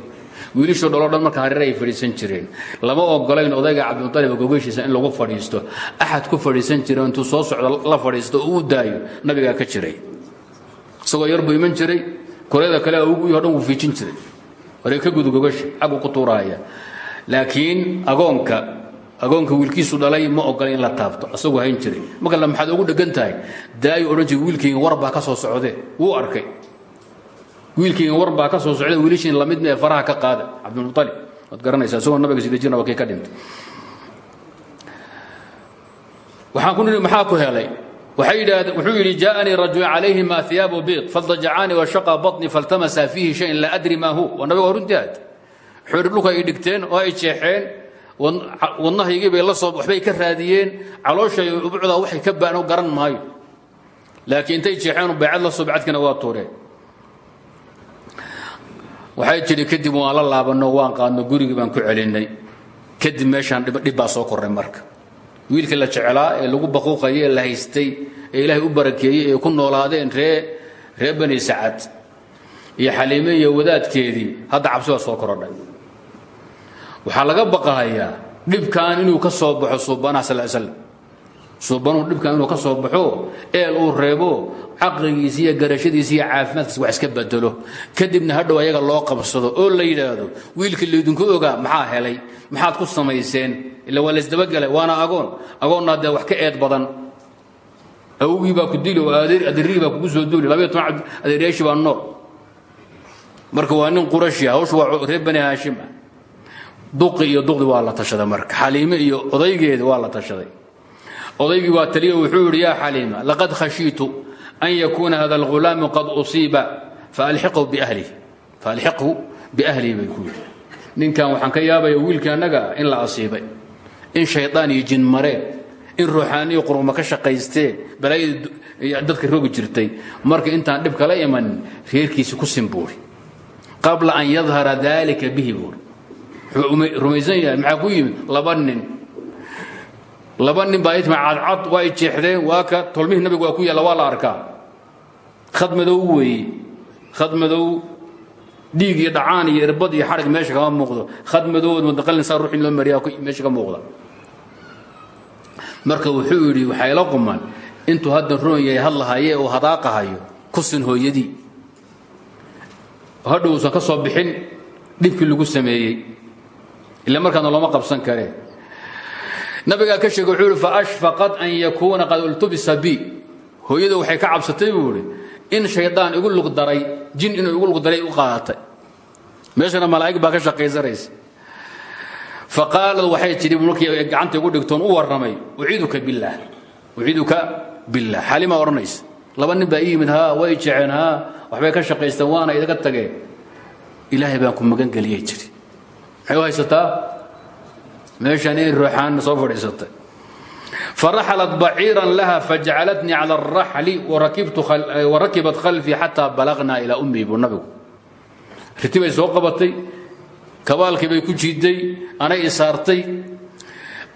Wiilishoo dhaloo dhan marka hareer ay jireen. Lama ogolayn odayga cabdimualib gogashiisa in lagu fadhiisto. Axad ku fadhiisan jira intuu soo socdo la fadhiisto oo u daayo nabigaa ka jiray. Isagoo yar buu iman jiray koryada kale ugu o dhan wuu jiray. Waree ka gud gogasha tuuraaya laakiin agoonka agoonka wiilkiisu dhalay ma ogola in la taabto asagoo hayn jiray. Markale maxaad ugu dhegan tahay daayo odhan baa ka soo socdee. Wuu arkay. Wiilkayga war baa ka soo socday wiilashiin lamidna ee faraha ka qaada. Cabdilmualib waad garanaysaa isagoo nabiga sida jirna waa ka dhintay. Waxaan ku nidhi maxaa ku helay? Waxay yidhaahdeen wuxuu yidhi jaaanii rajul calayhima hiyaabu biid faldajacaanii washaqa batni faltamasa fiihi shayan laa adri maa hu. Waa nabiga horuntii aad xuri dhulka ay dhigteen oo ay jeexeen wadnahaygii bay la soo waxbay ka raadiyeen calooshay ubucda waxay ka baan garan maayo. Laakiin intay jeexeen baycad la soo bacadkina waa tuureen waxay tidhi kadib waan la laabanno waan qaadno gurigii baan ku celinay kadib meeshaan dhib baa soo korray marka. Wiilkii la jeclaa ee lagu baquuqayay ee la haystay ee ilaahay u barakeeyey ee ku noolaadeen ree ree bani iyo xaliime iyo wadaadkeedii hadda cabsi soo korodhay waxaa laga baqahayaa dhibkan inuu ka soo baxo suubanaha sal slam suubanuhu dhibkan inuu ka soo baxo eel uu reebo caqligiisi iyo garashadiisi iyo caafimaadkiisa wax iska bedelo kadibna hadhow ayaga loo qabsado oo la yidhaahdo wiilka laydinku ogaa maxaa helay? Maxaad ku samayseen? Ila waa laysdabagelay waana agoon. Agoonna dee wax ka eed badan. Awgii baa ku dili oo adeerigii baa soo duuli labaiyo toban adeeryaashii baa nool. Marka waa nin qurashi hawshu waa reer bani ah duqi iyo duqdi waa la tashaday marka. Xaliime iyo odaygeeda waa la tashaday. Odaygii waa taliyo wuxuu yidhi yaa xaliima laqad khashiitu an yakuuna hada alghulaamu qad usiiba faalxiqhu biahlihi bay ku yidhi. Ninkan waxaan ka yaabaya wiilkii in la asiibay. In shaydaan iyo jin mareen in ruuxaaniyo quruma ka shaqaysteen balaayadii dadka rogi jirtay. Marka intaan dhib kala imanin reerkiisi ku simbuuri. Qabla an yadhara dalika bihi buuri rumaysan yahay maxaa ku yimid? Laba nin. Laba nin baa itma cadcad waa y jeexdeen waa ka tolmihii nabiga waa ku yaalla waa la arkaa. Khad madow weeye khad madow dhiig iyo dhacaan iyo irbad iyo xarig meesha kama muuqdo. Khad madowood mudaqalin saa ruux in loo mariyaa meesha ka muuqda. Marka wuxuu yidhi waxay la quman intuu hadda roon yahay hadlahaye uu hadaaqahayo kusin hooyadii. Hadhow ka soo bixin dhibkii lagu sameeyey ila markaana looma qabsan karee nabigaa ka sheegay wuxuu ihi faashfaqad an yakuuna qad ultubisa bi hooyada waxay ka cabsatay buu in shaydaan igu lugdaray jin inuu igu lugdaray u qaadatay meeshana malaa'ig baa ka shaqaysanaysa faqaalad waxay tidhi markii gacanta igu dhigtoon u warramay uciiduka billaah uciiduka billaah xalima odhanaysa laba nin baa ii way jeceen haa waxbay ka shaqaysteen waana idaga tageen ilaahay baan ku magan geliyay jiri maxay u haysataa meeshaan in ruuxaanna soo fadhiisatay. Faraxalat baciiran laha fajacalatnii cala araxli warakibat khalfii xataa balagnaa ilaa ummii buu nabigu. Riti bay soo qabatay kabaalkii bay ku jiiday anay isaartay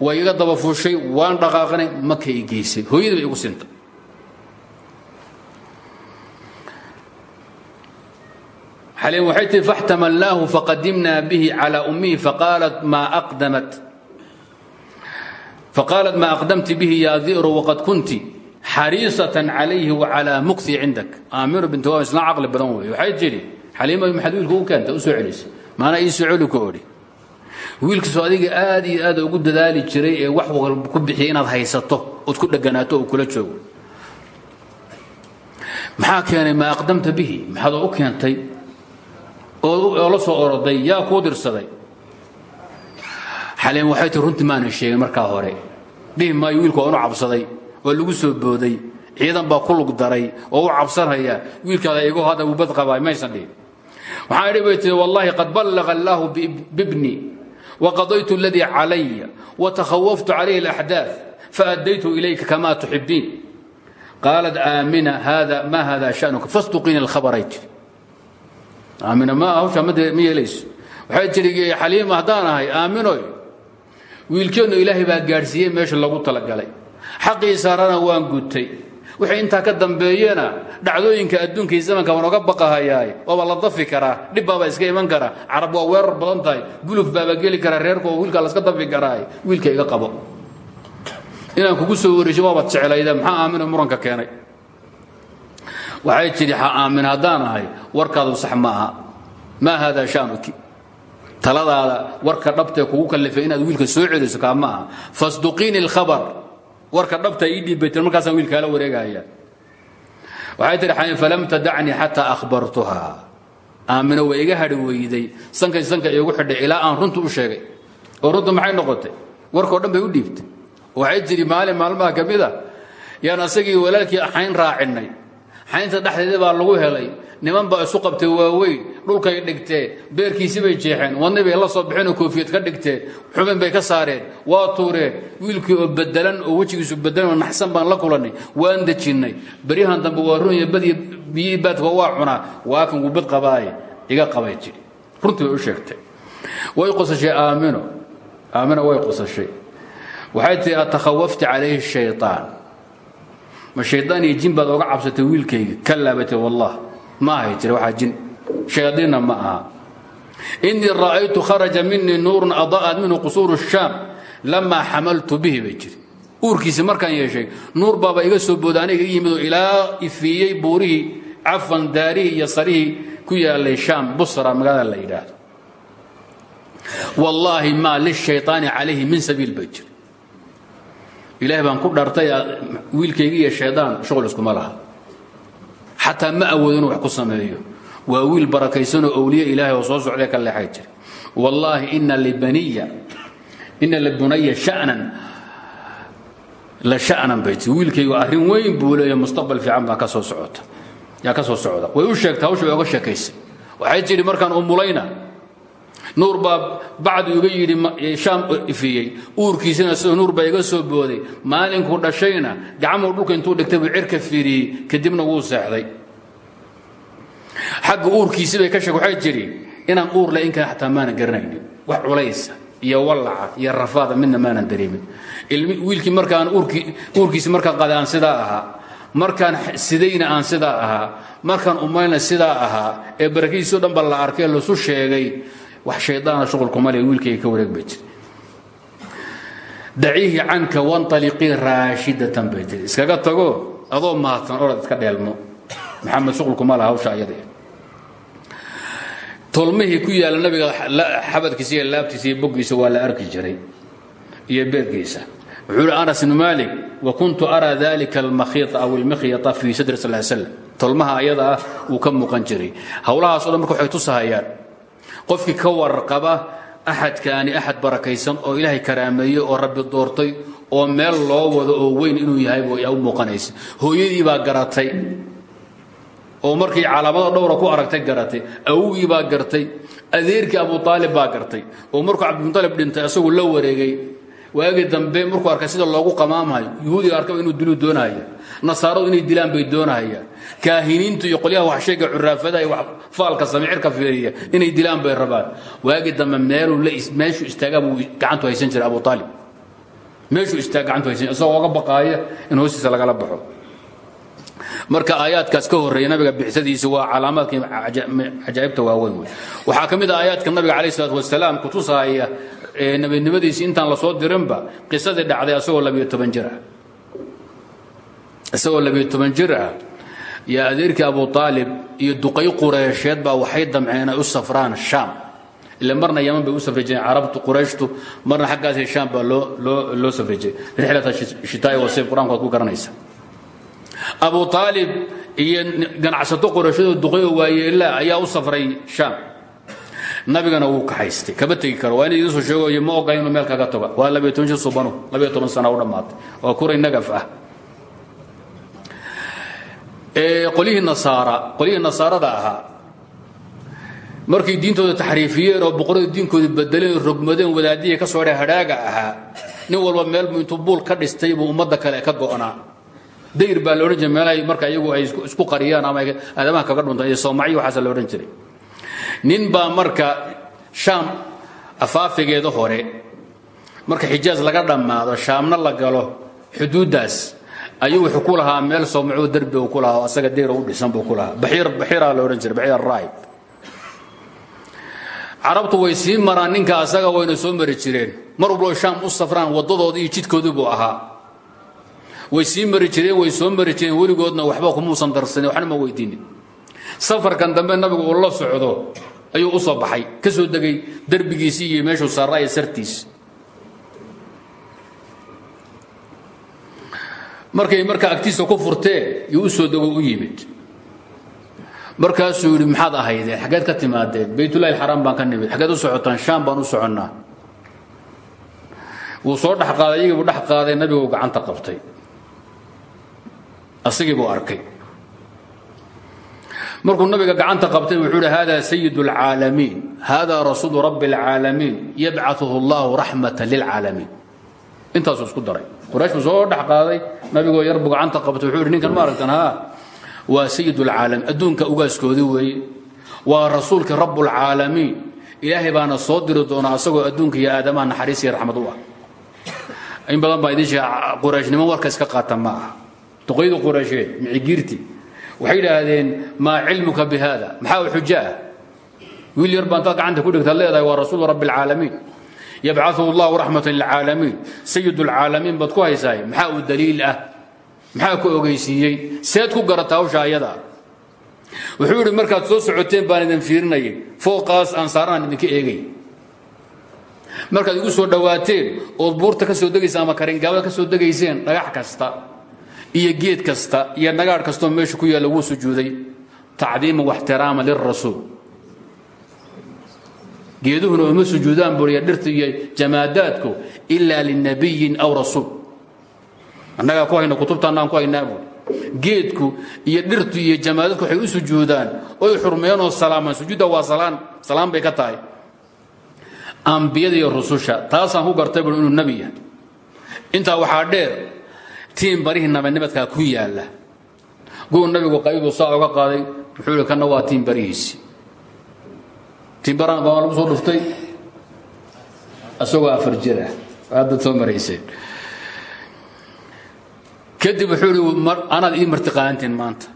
way iga daba fuushay waan dhaqaaqnay maka i geysay. Hooyadii bay igu sintay xaliim waxay tihi faxtamalnaahu faqadimnaa bihi calى ummihi faqaalat maa aqdamti bihi yaa di'ru waqad kunti xariisatan calayhi wacalaa mukti cindak. Aaminu binti waa isla caqli badan weeye waxay tidhi xaliima maxaad wiilka u keentay u soo celisay maana ii soo celi ku odhi. Wiilkiisoo adiga aad iyo aad ugu dadaali jiray ee wax walba ku bixiyay inaad haysato ood ku dheganaato oo kula joogo. Maxaa keenay maa aqdamta bihi? Maxaad u keentay oo la soo oroday yaa kuu dirsaday. Xaliim waxay tii runtii maanan sheegin markaa hore. Dhihi maayo wiilku waa inu cabsaday waa lagu soo booday. Ciidan baa ku lug daray oo u cabsanaya wiilkaada igu hadda wuu bad qabaa maysan dhihin. Waxaan idhi bay tii wallaahi qad ballaqa allaahu bibni waqadaytu aladii calaya watakhawaftu calayhi alaxdaad faadaytu ilayka kamaa tuxibiin qaalat aamina hada ma hada shanuka? Fasduqiini alkhabaray tiri aamina ma hawshaa ma yeelayso. Waxay tidhi xaliima haddaan aaminoy wiilkeennu ilaahay baa gaadhsiiyey meesha lagu talagalay. Xaqii saarana waan gutay. Wixii intaa ka dambeeyena dhacdooyinka adduunka iyo zamanka waan oga baqahayaay waaba la dafi karaa dhib iska iman kara carab waa weerar badan tahay guluf baaba geli kara reerka oo wiilkaa laska dafi karaay wiilka qabo. Inaan kugu soo wareejiyo waabaad jeclayda maxaa aamino muranka keenay waxay tidhi aamin haddaan ahay warkaadu sax ma aha. Shaanuki? Taladaada warka dhabtee kugu kallifay inaad wiilka soo celiso kaa ma aha. Fasduqiini alkhabar. Warka dhabta ii dhiibaytir markaasaan wiilkaala wareegaya. Waxay xayn falam tadacnii xataa akhbartuha aamino way iga hadhi weyday. Sankay sanka iigu xidhay ilaa aan runta u sheegay. Oo runta maxay noqotay? Warkao dhan u dhiibtay. Waxay tidhi maalmaha ka yaan asagii walaalkii xayn raacinnay xaynta dhexdeeda baa lagu helay. Niman baa isu qabtay waaweyn dhulkay dhigteen beerkiisi bay jeexeen wadni bay la soo baxeen oo koofiyad ka dhigteen xubin bay ka saareen waa tuureen wiilkii oo bedelan oo wejigiisu bedelan oo naxsan baan la kulannay waan dejinnay. Beryahan dambe waa runya badiy biyihii baadka waa cunaa waa kan wuu bad qabaaye iga qabay jiri. Runtii bay u sheegtay. Way qosashay aamino. Aamino way qosashay. Waxay tihi atakhawafti calayhi shayطaan ma shaydaan iyo jin baad oga cabsatay wiilkayga? Kallaabatee wallaah ma ahay tira waxaa jin. Shayaadiinna ma aha. Innii ra'aytu kharaja minii nuurun ada'at minhu qusuuru shaam. Lamaa xamaltu bihi bay jiri uurkiisi markaan yeeshay nuur baaba iga soo booda aniga iga yimid oo ilaa ifiiyey buurihii cafan daarihii iyo sarihii ku yaalay shaam busra magaalada la yidhaahdo. Wallaahi maa lishayaani calayhi min sabiil bay jiri ilahay baan ku dhartay wiilkayga iyo shaydaan shuqul iskuma laha. Xataa ma awoodo wax ku sameeyo. Waa wiil barakaysanoo owliye ilaahay oo soo socday ka leexay jira wallaahi ina libunaya sha'nan la sha'nan bay tii wiilkaygu arrin weyn buu mustaqbal fiican baa ka soo socota. Yaa ka soo socda. Way u sheegtay hawsha way sheekaysay waxay tidhi markaan umulayna nuur baa bacdu iga yidhi shaam ifiyey. Uurkiisana sida nuur baa iga soo booday. Maalinkuu dhashayna gacmuhu dhulka intuu dhigtay cirka fiiriyey kadibna wuu seexday xagga uurkiisi bay ka sheeg waxay tidhi inaan uur in kale xataa maanan garanaynin wax culaysa iyo wallaca iyo rafaada midna maanan dareemin. Wiilkii markaan uurkiisi markaan qaday aan sidaa ahaa. Markaan sidayna aan sidaa ahaa. Markaan umayna sidaa ahaa. Ee barakihiisio dhan ba la arkay lasu sheegay wax shaydaana shuqulkuma le wiilkayga ka wareeg bay jiri daciihi canka wanaliqii raashidatan bay jiri iskaga tago adoo mahadsan orad iska dheelmo. Maxamed shuqulkuma laha hawsha ayada tolmihii ku yaalla nabiga xabadkiisa iyo laabtiisa iyo boggiisa waa la arki jiray iyo beerkiisa. Wuxuu hi anas bnu malik wa kuntu araa dalika almakhiita aw almikhyata fii sadri sal slam tolmaha ayada ah wuu ka muuqan jiray. Howlahaas o dhan marka waxay tusahayaan qofkii ka warqaba axadkaani axad barakaysan oo ilaahay karaameeyey oo rabbi doortay oo meel loo wado oo weyn inuu yahay yaa u muuqanaysa. Hooyadii baa garatay. Oo markii calaamado dhowra ku aragtay garatay. Awogii baa gartay. Adeerkii abu aalib baa gartay. Oo markuu cabdimualib dhintay asagu la wareegay waagii dambe markuu arkay sida loogu qamaamahayo yuhuudiga arkaba inuu diluu doonahaya nasaaradu inay dilaan bay doonahayaan kaahiniintu iyo qolyaha wax sheega curaafadaha wax faalka samicirka fiiriya inay dilaan bay rabaan. Waagii dambe meeluu meeshuu istaagaa buu gacantu haysan jiray abu aalib meeshuu istaag gacantu haysan isagoo oga baqaaya in hoostiisa lagala baxo. Marka aayaadkaas ka horreeya nabiga bixsadiisa waa calaamaadka cajaa'ibta waaweyn wey waxaa ka mid ah aayaadka nabiga calayh isalaatu wasalaam kutusahaya nebinimadiisi intaan la soo dirinba qisadii dhacday asagoo labiyo toban jir ah isagoo labiyo toban jir ah yaa adeerkii abu aalib iyo duqay qureysheed baa waxay damceen inay u safraan shaam. Ila marna yaman bay u safri jireen carabtu qurayshtu marna xaggaasi shaam baa loo loo safri jiray rixlata shitaa'i wasayf qur'aanku waad ku garanaysa. Abu aalib iyo ganacsato qorashadoo duqayo waayeela ayaa u safray shaam nabigana wuu kaxaystay. Kama tegi karo. Waa in idin soo sheegoyo ma oga inuu meel kaga tago. Waa labiyo toban jir subanu labiyo u dhammaatay. Waa kuray nagaf ah. Qolyihii nasaara. Qolyihii nasaarada ahaa. Markay diintooda taxriifiyeen oo boqorada diinkooda bedeleen rogmadeen wadaadihii ka soo dha hadhaaga nin walba meelbu intuu buul ka dhistay buu ummadda kale ka go'naa. Dayr baa la odhan jiray meelahay ay isku qariyaan ama aadamaha kaga dhuntaan iyo waxaasa la odhan jiray nin baa marka shaam afaafigeeda hore marka xijaaj laga dhammaado shaamna la galo xuduuddaas ayuu wuxuu ku lahaa meel soomacuu derbi uu ku lahaa asaga dayra u dhisan buu ku lahaa. Baxiir baxiiraa la odhan jiray baxiir raahib carabtu way sii maraan ninka asaga wayna soo mari jireen. Mar walbo shaam u safraan waddadoodii iyo jidkoodii buu ahaa. Way sii mari jireen way soo mari jireen weligoodna waxba kumuusan darsanin waxna ma weydiinin. Safarkan dambe nabigu uu la socdo ayuu u soo baxay. Ka soo degay derbigiisii iyo meeshuu saaraa iyo sartiis. Markay markaa agtiisa ku furtee yuu u soo dego u yimid. Markaasuu yidhi maxaad ahaydeen xaggeed ka timaadeen. Baytullahi alxaraam baan ka nimid. Xaggeed u socotaan shaam baan u soconnaa. Wuu soo dhex qaaday iyagii buu dhex qaaday gacanta qabtay. Asagii buu arkay markuu nabiga gacanta qabtay wuxuu hi hada sayid اlcaalamiin hada rasuulu rabbi اlcaalamiin yabcaثuhu اllahu raxmata lilcaalamiin intaasuu isku daray quraysh buu soo dhex qaaday nabigoo yar buu gacanta qabtay wuxuu hi ninkan ma aragtan haa waa sayid اlcaalamiin adduunka ugaaskoodii weeye waa rasuulkii rabb اlcaalamiin ilaahay baana soo diri doonaa asagoo adduunka iyo aadamaha naxariis iyo raxmad u ah in badan baa idin sheega qurayshnimo warka iska qaata ma aha duqaydii quraysheed micigiirti waxay idhaahdeen maa cilmuka bi hada maxaa xujo ah wiil yar baa intaad gacanta ku dhigtaad leedahay waa rasuulu rabbi alcaalamiin yabcaثhu اllahu raxmata lilcaalamiin sayid اlcaalamiin baad ku haysaay maxaa uu daliil ah maxaa ku ogeysiiyey seed ku garata hawsha ayadaa wuxuu yidhi markaad soo socoteen baan idin fiirinayay fooqaas aan saaranaan idinka eegay markaad igu soo dhowaateen ood buurta ka soo degayseen ama karingaabada ka soo degayseen dhagax kasta iyo geed kasta iyo nagaadh kastoo meesha ku yaalla wuu sujuuday. Tacdiima waxtiraama lilrasuul geeduhuna uma sujuudaan buriya dhirta iyo jamaadaadku ilaa linabiyin aw rasuul. Annagaa ku hayna kutubtaannaan ku haynaa geedku iyo dhirtu iyo jamaadaadku waxay u sujuudaan oy xurmeeyanoo salaamaan sujuudda waa salaan salaan bay ka tahay. Ambiyada iyo rususha taasaan ku gartay inuu nebi yahay. Intaa dheer tiin barihii nabadnimadkaa ku yaalla. Guu nabigu qaybu saa qaaday wuxuu ihi kanna waa tiin barihiisi. Tiin barana baa lagu soo dhuftay. Isagoo afar jir ah. Soo marayseen kadib wuxuu ihi anaad ii martiqaadantiin maanta.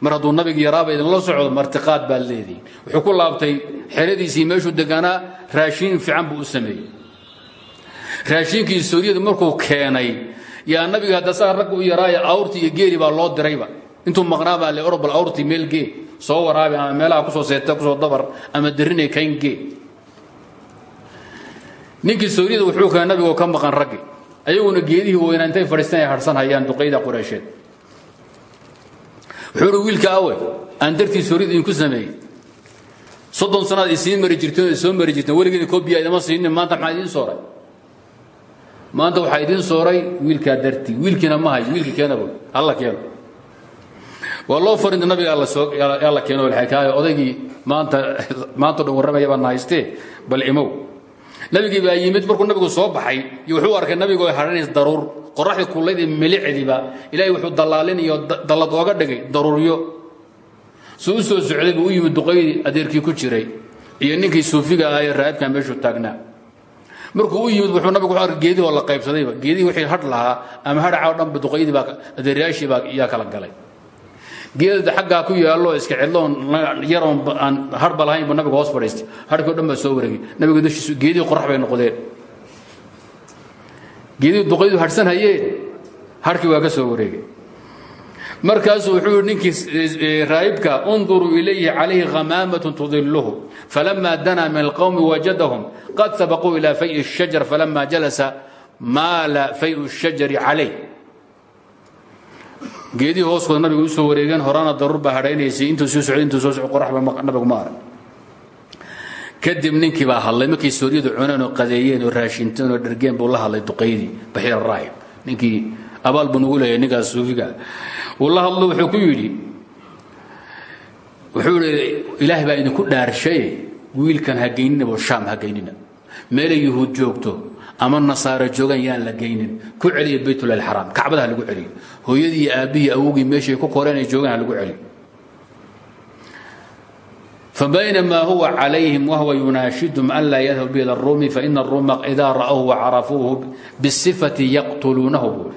Mar hadduu nabigi yaraaba idinla socdo martiqaad baad leedihin wuxuu ku laabtay xeradiisii meeshuu deganaa raashiin fiican buu u sameeyey. Raashiinkii suuriyadu markuu keenay yaa nabiga hadda saa ragga u yaraaye awrtii iyo geeli baa loo dirayba. Intuu maqnaa baa le orbal awrtii meel gee soo waraabi ama meelaha ku soo seeta ku soo dabar ama darinay kayn gee. Ninkii suuriyada wuxuu keenay nabigoo ka maqan raggi. Ayaguna geedihii weynaa intay ay harsan hayaan duqayda qureysheed wuxuu wiilka awe aan dartii suuriyada idinku sameeyey. Soddon sannaad isii mari jirteen oo soo mari jirteen weligeeda kobiya idama siinin maanta maxaa idiin sooray maanta waxaa idiin sooray wiilkaa dartii wiilkiina ma hayo wiilka keenabo alla keeno. Waa loo farinta nabiga alla keeno alxakaayo odaygii maanta maantao dhan warramaya baan haystee bal imow. Nabigii baa yimid markuu nabigu soo baxay iyo wuxuu arkay nabigoo hadhanays daruur qoraxdii kullayd iyo ilaahay wuxuu dallaalin iyo dallad ooga dhigay daruuryo. Suu soo socday buu yimid duqaydii adeerkii ku jiray iyo ninkii suufiga ah ee raa'ibkaa taagnaa markuu u yimid wuxuu nabigu arkay geedihoo la qaybsadayba geedihii wixii hadh lahaa ama hadhaca o dhanba duqaydii baa adeeryaashii baa yaa kala galay. Geedada xaggaa ku yaallo iska cidloon yaroon aan harhba lahayn buu nabiga hoos fadhiistay. Harhkii o dhan baa soo wareegay. Nabiga dashiisu geedihii qorax bay noqdeen. Geedihii duqaydu hadhsan hayeen harhkii waa ka soo wareegay markaasuu wuxuu yidhi ninkii eh, eh, raahibka unduruu ilayhi calayhi khamaamatu tudiluhu falama danaa min alqowmi wajadahum qad sabaquu ilaa fayi shajar falama jalasa maala fayu shajari calayh. Geedihii hooskooda nabiga u soo wareegeen horana daruur baa hadhaynaysay intuu sii socday intuu soo socday qoraxba nabigu ma kadib ninkii baa hadlay markay sooriyadu cuneen oo qadeeyeen oo raashinteen oo dhergeen buu la hadlay duqaydii baxiir raahib. Ninkii abaal buu ninkaas suufiga uu la hadlo wuxuu ku yidhi wuxuu idhi ilaahay baa idinku dhaarshaye wiilkan ha geyninabo shaam ha geynina meelay yuhuud joogto ama nasaaro joogaan yaan la geynin ku celiya baytulahi xaraam kacbada ha lagu celiyo hooyadii iyo aabbihii awogii meeshay ku koreen ay joogaan ha lagu celiyo فبينما هو عليهم وهو يناشدهم أن لا يذهب إلى الروم فإن الروم إذا رأوه وعرفوه بالصفة يقتلونه بول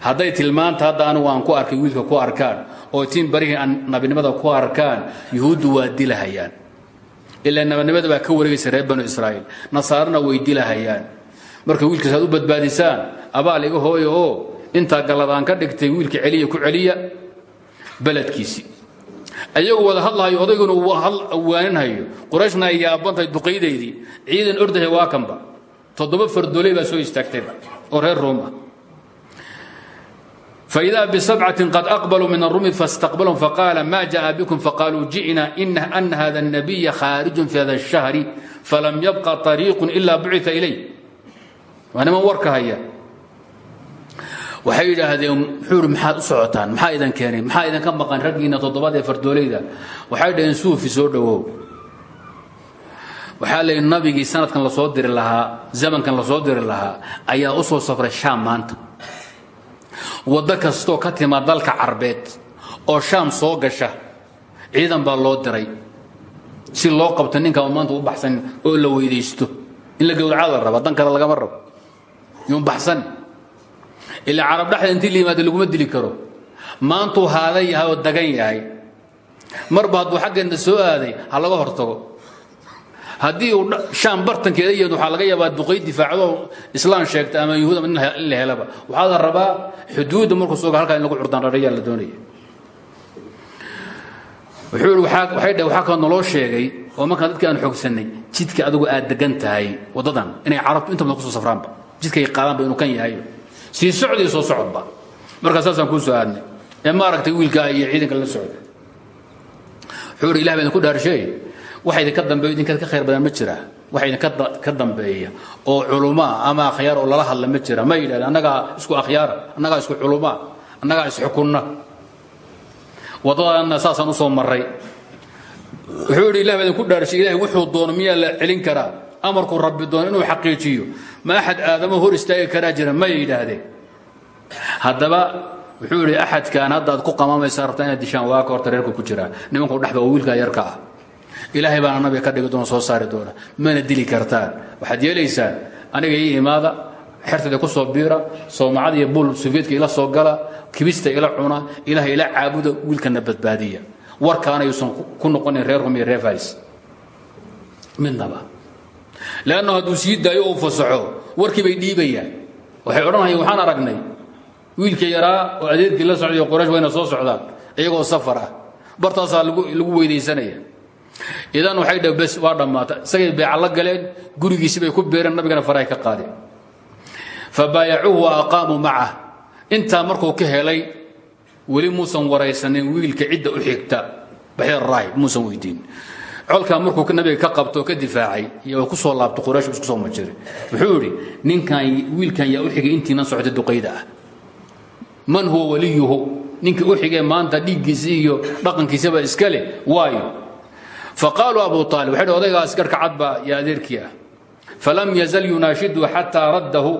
hadday tilmaanta hadda anigu aan ku arkay wiilka ku arkaan oo tiin barihii aan nabinimada ku arkaan yuhuuddu waa dilahayaan. Ilaa nabadnimada baa ka wareegaysa reer banu israa'iil. Nasaarana way dilahayaan. Marka wiilkaas aad u badbaadisaan abaal iga hooyo oo intaa galladaan ka dhigtay wiilka celiya ku celiya beledkiisii ayagu wada hadlahayo odayguna uu waaninhayo qurayshna ay yaabantahay duqaydaydii ciidan ordahay waa kanba toddoba fardooley baa soo istaagtayba oo reer room فإذا بسبعة قد أقبلوا من الروم فاستقبلهم فقال ما جاء بكم فقالوا جئنا إن أن هذا النبي خارج في هذا الشهر فلم يبقى طريق إلا بعث إليه وأنا ما ورك هيا waxay yidhaahdeen xuur maxaad u socotaan maxaa idan keenay maxaa idan ka maqan raggiina toddobaad ee fardoolayda waxay dhaheen suufi soo dhowow waxaa leeyi nabigii sanadkan lasoo diri lahaa zamankan lasoo diri lahaa ayaa u soo safray shaam maanta waddo kastoo ka timaa dalka carbeed oo shaam soo gasha ciidan baa loo diray. Si loo qabto ninka maanta u baxsan oo la weydaysto in la gowracaa la raba dan kale lagama rabo. Yuun baxsan. Ilaa carab dhexda intii la yimaado laguma dili karo. Maantuu haadan yahay oo dagan yahay marba hadduu xaggeenna soo aaday ha laga hortago haddii uu shaam bartankeeda yimid waxaa laga yaabaa duqay difaacdo islaan sheegta ama yuhuud in la helaba. Waxaa la rabaa xuduudda markuu sooga halkaa in lagu curdaan rarayaa la doonaya wuxuu ihi waxay dheh waxaa kaloo naloo sheegay oo markaan dadka aan xoogsanay jidka adigu aad degan tahay waddadan inay carabtu inta badan ku soo safraanba. Jidkay qaadaanba inuu kan yahay. Sii socdii soo socodba. Markaa saasaan kuu soo aadnay. Ee ma aragtay wiilkaa iyo ciidanka la socda. Wuxuu ihi ilah baa idinku dhaarsheey waxa idinka dambeeyo idinka ka khayr badan ma jira. Waxa idinka ka dambeeya oo culumaa ama akhyaar oo lala hadla ma jira. Ma yidhahdeen annagaa isku akhyaara annagaa isku culumaa annagaa isxukunna waddadaanna saasaan u soo marray. Wuxuu idhi ilah baa idinku dhaarshay ilahay wuxuu doono miyaa la celin karaa amarkuu rabbi doono inuu xaqiijiyo. Ma axad aadamo hor istaagi karaa jira may yidhaahdeen haddaba wuxuu idhi axadkaan haddaad ku qamamaysaa rabtaa inaad dishaan waa ka horta reerka ku jiraa nimanku dhexba waa wiilkaa yarka ah ilaahay baana nabiga ka dhigi doona soo saari doona mana dili kartaan. Waxaad yeelaysaan aniga ii imaada xertada ku soo biira soomacada iyo buul sufeedka ila soo gala kibista ila cuna ilaahay ila caabuda wiilkana badbaadiya. Warkaana yuusan ku noqonin reer rum reer faris. Midnaba. Leanno hadduu sii daayo uu fasaxo warkii bay dhiibayaan. Waxay odhanayaan waxaan aragnay wiilka yaraa oo adeerkii la socday qoraysh wayna soo socdaan iyagoo safar ah. Bartaasaa lagu weydaysanaya idan bes waa dhammaata isagay beeca la galeen gurigiisi bay ku beereen nabigana farahay ka qaadeen. Fabaayacuuhu wa aqaamuu macah intaa markuu ka helay weli muusan waraysanin wiilka cidda u xigta. Baxir raahib muusan weydiin. Colkaa markuu nabiga ka qabto ka difaacay iyo ku soo laabto quraysh isku soo majiri wuxuu idhi ninkan wiilkan yaa u xigay intiinan socda duqayda ah. Man huwa waliyuhu? Ninka u xigee maanta dhiiggiisi iyo dhaqankiisaba iska leh. Waayo faqaaluu abu aalib waxay dhi odaygaas garhka cad baa yaa adeerkii ah falam yazal yunaashidu xataa raddahu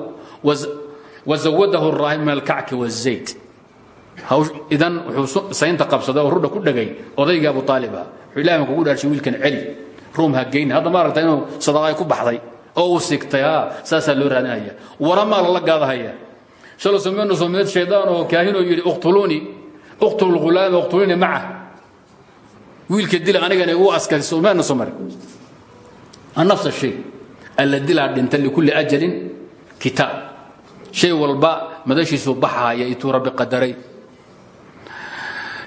wazawadahu raahib min alkacki wazayd idan wuxuu saynta qabsaday oo rudha ku dhegay odaygii abu aalib ah wuxuu ilahi ma kugu dhaarshay wiilkan celi ruum ha geyni hadda ma aragta inuu sadaqay ku baxday oo uu sigtay ha saasaa loo raadinaya waramaa lala gaadahaya shalo sameyno someed shaydaan oo kaahinoo yidhi uqtuluunii uqtulu lghulaama uqtuluuni macah wiilka dila anigana igu askay someedna soo mare annafsa shay. Alla dilaa dhinta likulli ajalin kitaab. Shay walba madashiisuu baxaaya ituu rabbi qadaray.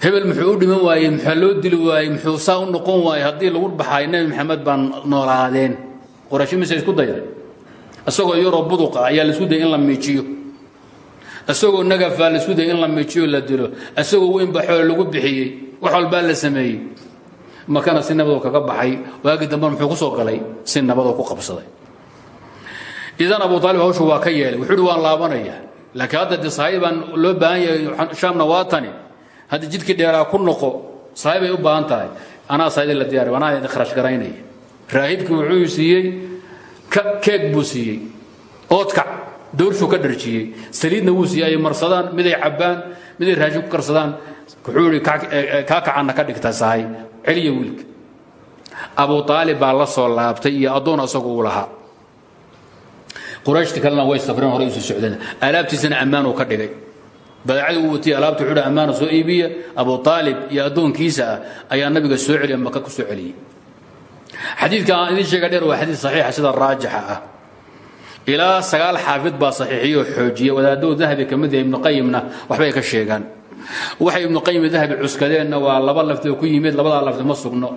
Hebel muxuu u dhiman waayey muxuu loo dili waayey muxuu saa u noqon waayey haddii lagu baxaayo nebi maxamed baan noolaadeen. Qorasho mise isku dayday isagoo yaroo buduqa ayaa la isku dayay in la miijiyo. Isagoo nagafaa la isku dayay in la miijiyo la dilo. Isagoo weyn baa xoolo lagu bixiyey wax walbaa la sameeyey makana si nabadoo kaga baxay waagii dambe muxuu ku soo galay si nabadoo ku qabsaday. Idan abu aalib hawshu waa ka yeelay wuxuu uhi waan laabanaya laakiin hadda de sahabi baan loo baahan yahay shaamna waa tani. Hadda jidkii dheeraa ku noqo sahabi bay u baahan tahay. Anaa sahabi la diyaariy anaa idin kharash garaynaya. Raahibkii wuxuu siiyey keeg buu siiyey oodkac dowrshuu ka dharjiyey. Saliidna wuu siiyey ay marsadaan miday cabbaan miday raashin ku karsadaan. Wuxuu ihi kaa kacanna ka dhigta sahay celiya wiilka. Abu aalib baa la soo laabtay iyo addoon asagu uu lahaa. Qurayshta kalena way safreen hore isu socdeen. Alaabtiisana ammaanuu ka dhigay. Badeecadii uu watiyey alaabta wuxuu soo iibiya abu aalib iyo addoonkiisa ah ayaa nabiga soo celiya maka ku soo celiyey. Xadiidka aan idiin dheer waa xadiid saxiixa sida raajixa ah. Ilaa sagaal xaafid baa saxiixiyo xoojiya. Wadaadoo dahabi ka mid yahay ibnu ka sheegaan waxay ibnu qayim dahabi cuskadeenna waa laba lafti oo ku yimid labadaa lafti ma sugno.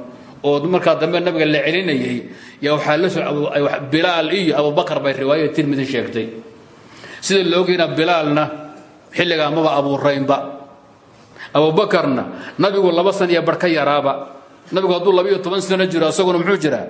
Oo markaa dambe nabiga la celinayay yaa waxaa la soo bilaal iyo abubakar bay riwaayada tirmidi sheegtay. Sida loogayna bilaalna xilligaa maba abuuraynba. Abubakarna nabigu laba san iyo bar ka yaraaba. Nabigu hadduu labiyo toban sano jiro isaguna muxuu jiraa?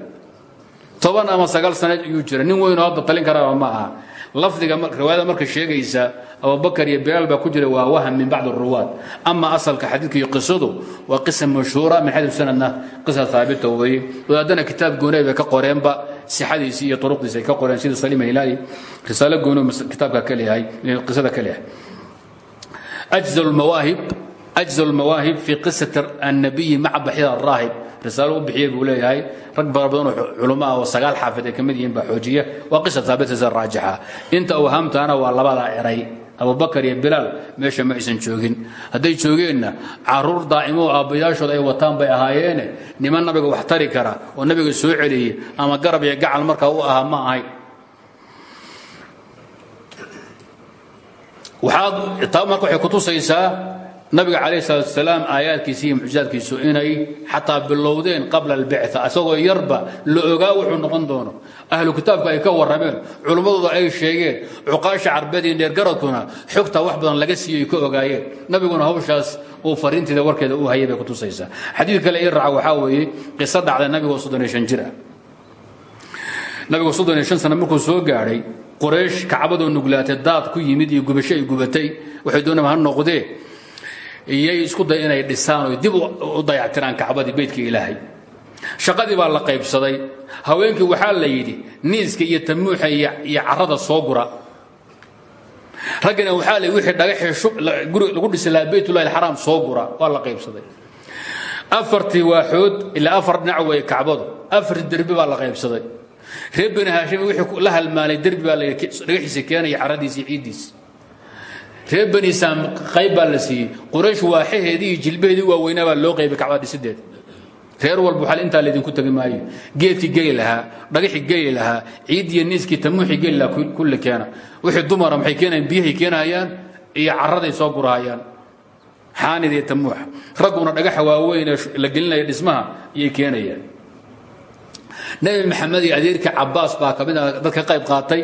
Toban ama sagaal sano yuu jira nin weynoo hadda talin karaaba ma aha lafdiga riwaayada marka sheegaysa abubakar iyo bilaal baa ku jira waa wahm min bacd اruwaad ama asalka xadiidka iyo qisadu waa qisa mashhuura min xadiu sanadna qisa haabita weeye. Wadaadana kitaab goonay bay ka qoreenba sixadiisii iyo uruqdiisi ka qoreen sida saliim hilaali risaalo gooni kitaabka ka leeyahay qisada ka leeyahay ajza lmawaahib fi qisai annabiyi maca baxya araahib risaalo u bixiyey buu leeyahay rag fara badan oo culummo oo sagaal xaafid ay ka mid yihiin baa xoojiya. Waa qisa saabitiisa raajixa inta awhaamtaana waa labadaa eray. Abubakar iyo bilaal meesha ma aysan joogin. Hadday joogeenna carruur daa'imo aabbayaashood ay wataan bay ahaayeene niman nabiga wax tari kara oo nabiga soo celiyey ama garab iyo gacal markaa u aha ma ahay. Waxaad taa marka waxay kutusaysaa nabiga calayh salaatu wasalaam aayaadkiisa iyo mucjizaadkiisu inay xataa bilowdeen qabla albictha isagoo yarba la ogaa wuxuu noqon doono. Ahlu kitaabka ay ka warrameen culimmadooda ay sheegeen cuqaasha carbeedii neergaradkuna xogta wax badan laga siiyey ka ogaayeen. Nabiguna hawshaas uu fariinteeda warkeeda u hayay bay kutusaysaa xadiid kale ii raaca waxaa weeye qiso dhacda nabigoo soddon iyo shan jir ah markuu soo gaadhay qoraysh kacbadoo nuglaatay daad ku yimid iyo gubasho ay gubatay. Waxay doonaba ha iyay isku day inay dhisaan oo dib u dayactiraan kacbadii beytka ilaahay. Shaqadii baa la qaybsaday. Haweenkii waxaa la yidhi niiska iyo tamuuxa iyo carada soo gura. Raggina waxaa la wixii dhagaxii guri lagu dhisi lahaa beytullahi alxaraam soo gura. Waa la qaybsaday. Afartii waaxood ilaa afar dhinac weeye kacbadu. Afartii baa la qaybsaday. Reer bani haashim wixii la halmaanay derbi baa dhagaxiisa keenaya caradiisa iyo reer bani saam qayb baa la siiyey. Quraysh waaxaheedii iyo jilbaheedii waaweynaa baa loo qaybay kacbada dhisideeda reer walba waxaa intaa laydinku tagi maayo. Geedkii geli lahaa dhagaxii geli lahaa ciidiyo niiskii tamuuxii geli lahaa kulli keena. Wixii dumara maxay keenayaan? Biyahay keenayaan iyo caraday soo gurahayaan xaanid iyo tamuuxa ragguna dhagaxa waaweyn ee la gelinaya dhismaha iyay keenayaan. Nebi maxamed iyo adeerkii cabaas baa ka mid a dad ka qayb qaatay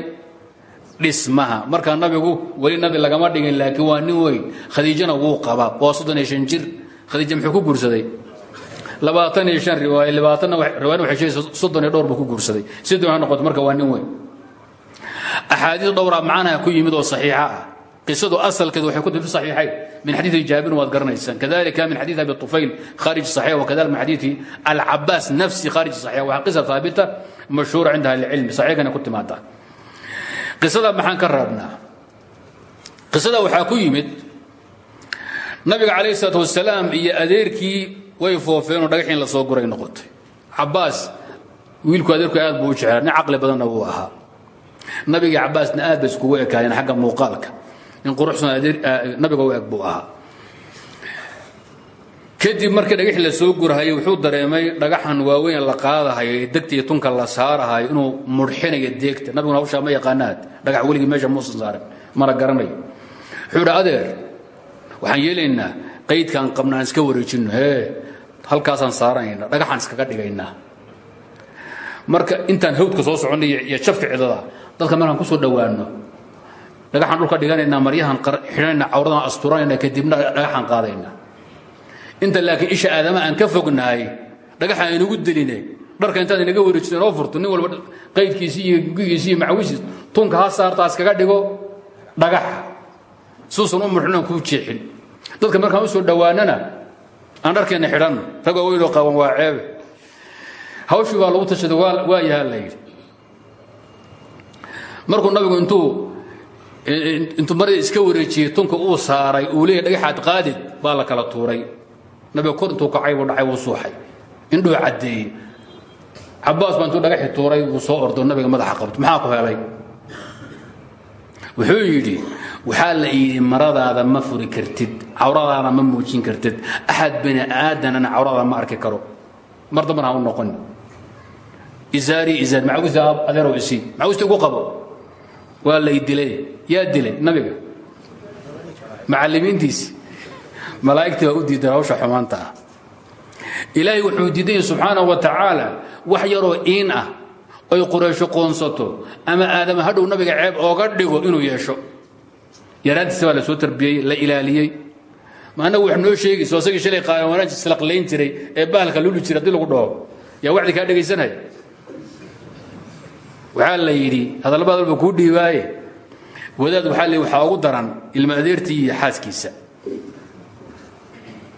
dhismaha markaa nabigu weli nabi lagama dhigin laakiin waa nin weyn. Khadiijana wuu qabaa. Waa soddon iyo shan jir. Khadiija muxuu ku guursaday? Labaatan iyo shan riwaayo labaatanna riwaayana waxay sheegaysa soddon iyo dhowr buu ku guursaday. Si doona noqoto marka waa nin weyn. Axaadiis dhowraa ah, macnaha ku yimid oo saxiixa ah. Qisadu asalkeedu waxay ku timid saxiixayn. Min xadiidi jaabir waad garanaysaan kadalika min xadiidi abi tufayl kharij saxiix wakadalika min xadiidi alcabaas nafsi kharij saxiix. Waa qisa haabita mashhuura cinda ahli ilcilmi saxiixkana ku timaada qisada maxaan ka raabnaa qisada waxaa ku yimid nabiga calayh الsalaatu wasalaam iyo adeerkii way foofeenoo dhagaxiin la soo guray noqotay. Cabaas wiilku adeerku aad buu u jeclaa nin caqli badanna wuu ahaa. Nabigii cabaasna aad bay iskugu ekaayeen xagga muuqaalka. In quruxsan nabiga u eg buu ahaa kadib markii dhagaxii la soo gurahayay wuxuu dareemay dhagaxan waaweyn la qaadahayo ee degta iyo tunka la saarahayo inuu mudxinayo deegta nabiguna hawshaa ma yaqaanaad dhagax weligii meesha muusan saarin mana garanayo wuxuu adeer waxaan yeelaynaa qaydkaan qabnaan iska wareejinno hee halkaasaan saaranayna dhagaxaan iskaga dhigaynaa. Marka intaan hawdka soo soconnay iyo jafka cidada dadka markaan ku soo dhowaanno dhagaxaan dhulka dhiganaynaa maryahan xidhanayna cawradan asturanayna kadibna dhagaxaan qaadaynaa inta laakiin isha aadama aan ka fognahay dhagaxaan inagu deline dharka intaad inaga wareejiso inoo furto nin walba qaydkiisii iyo gugiisii iyo macwisiis tunka ha saartaa iskaga dhigo dhagaxa suusan u muxnan kuu jeexin. Dadka markaan u soo dhowaanana aan dharkeenna xidhanno rag waaweynoo qaban waa ceebe. Hawshii baa lagu tashaday waa yahaa la markuu nabigu intuu intuu maradii iska wareejiyey tunka uu saaray uu leeyahy dhagaxaad qaadid baa la kala tuuray nabiga kor intuu kacay buu dhacay wuu suuxay. Indhuu caddeeyey. Cabaas baa intuu dhagaxii tuuray wuu soo ordo nabiga madaxa qabto. Maxaa ku helay? Wuxuu yidhi waxaa la yidhi maradaada ma furi kartid cawradaana ma muujin kartid. Axad bini aadanana cawradaada ma arki karo. Mar dambana ha u noqon. Isaari isaar macawista adeerow isii macawista ugu qabo? Waa lay dilay. Yaa dilay nabiga. Macallimiintiisi malaa'igtii baa u diidan hawsha xumaanta ah. Ilaahay wuxuu diidan subxaanahu wa tacaala wax yaroo iin ah qoonsato ama aadama hadhow nabiga ceeb ooga dhigo inuu yeesho. Yaraantiisa baa soo tarbiyey la ilaaliyey. Ma annagu wax noo sheegayso asagii shalay qaaran wanaaj islaqlayn jiray ee bahalka luli jiray haddii lagu dhaho. Yaa wacdi kaa dhegaysanaya waxaa la yidhi hadallabad walba kuu wadaad waxaa la waxaa ugu daran iyo xaaskiisa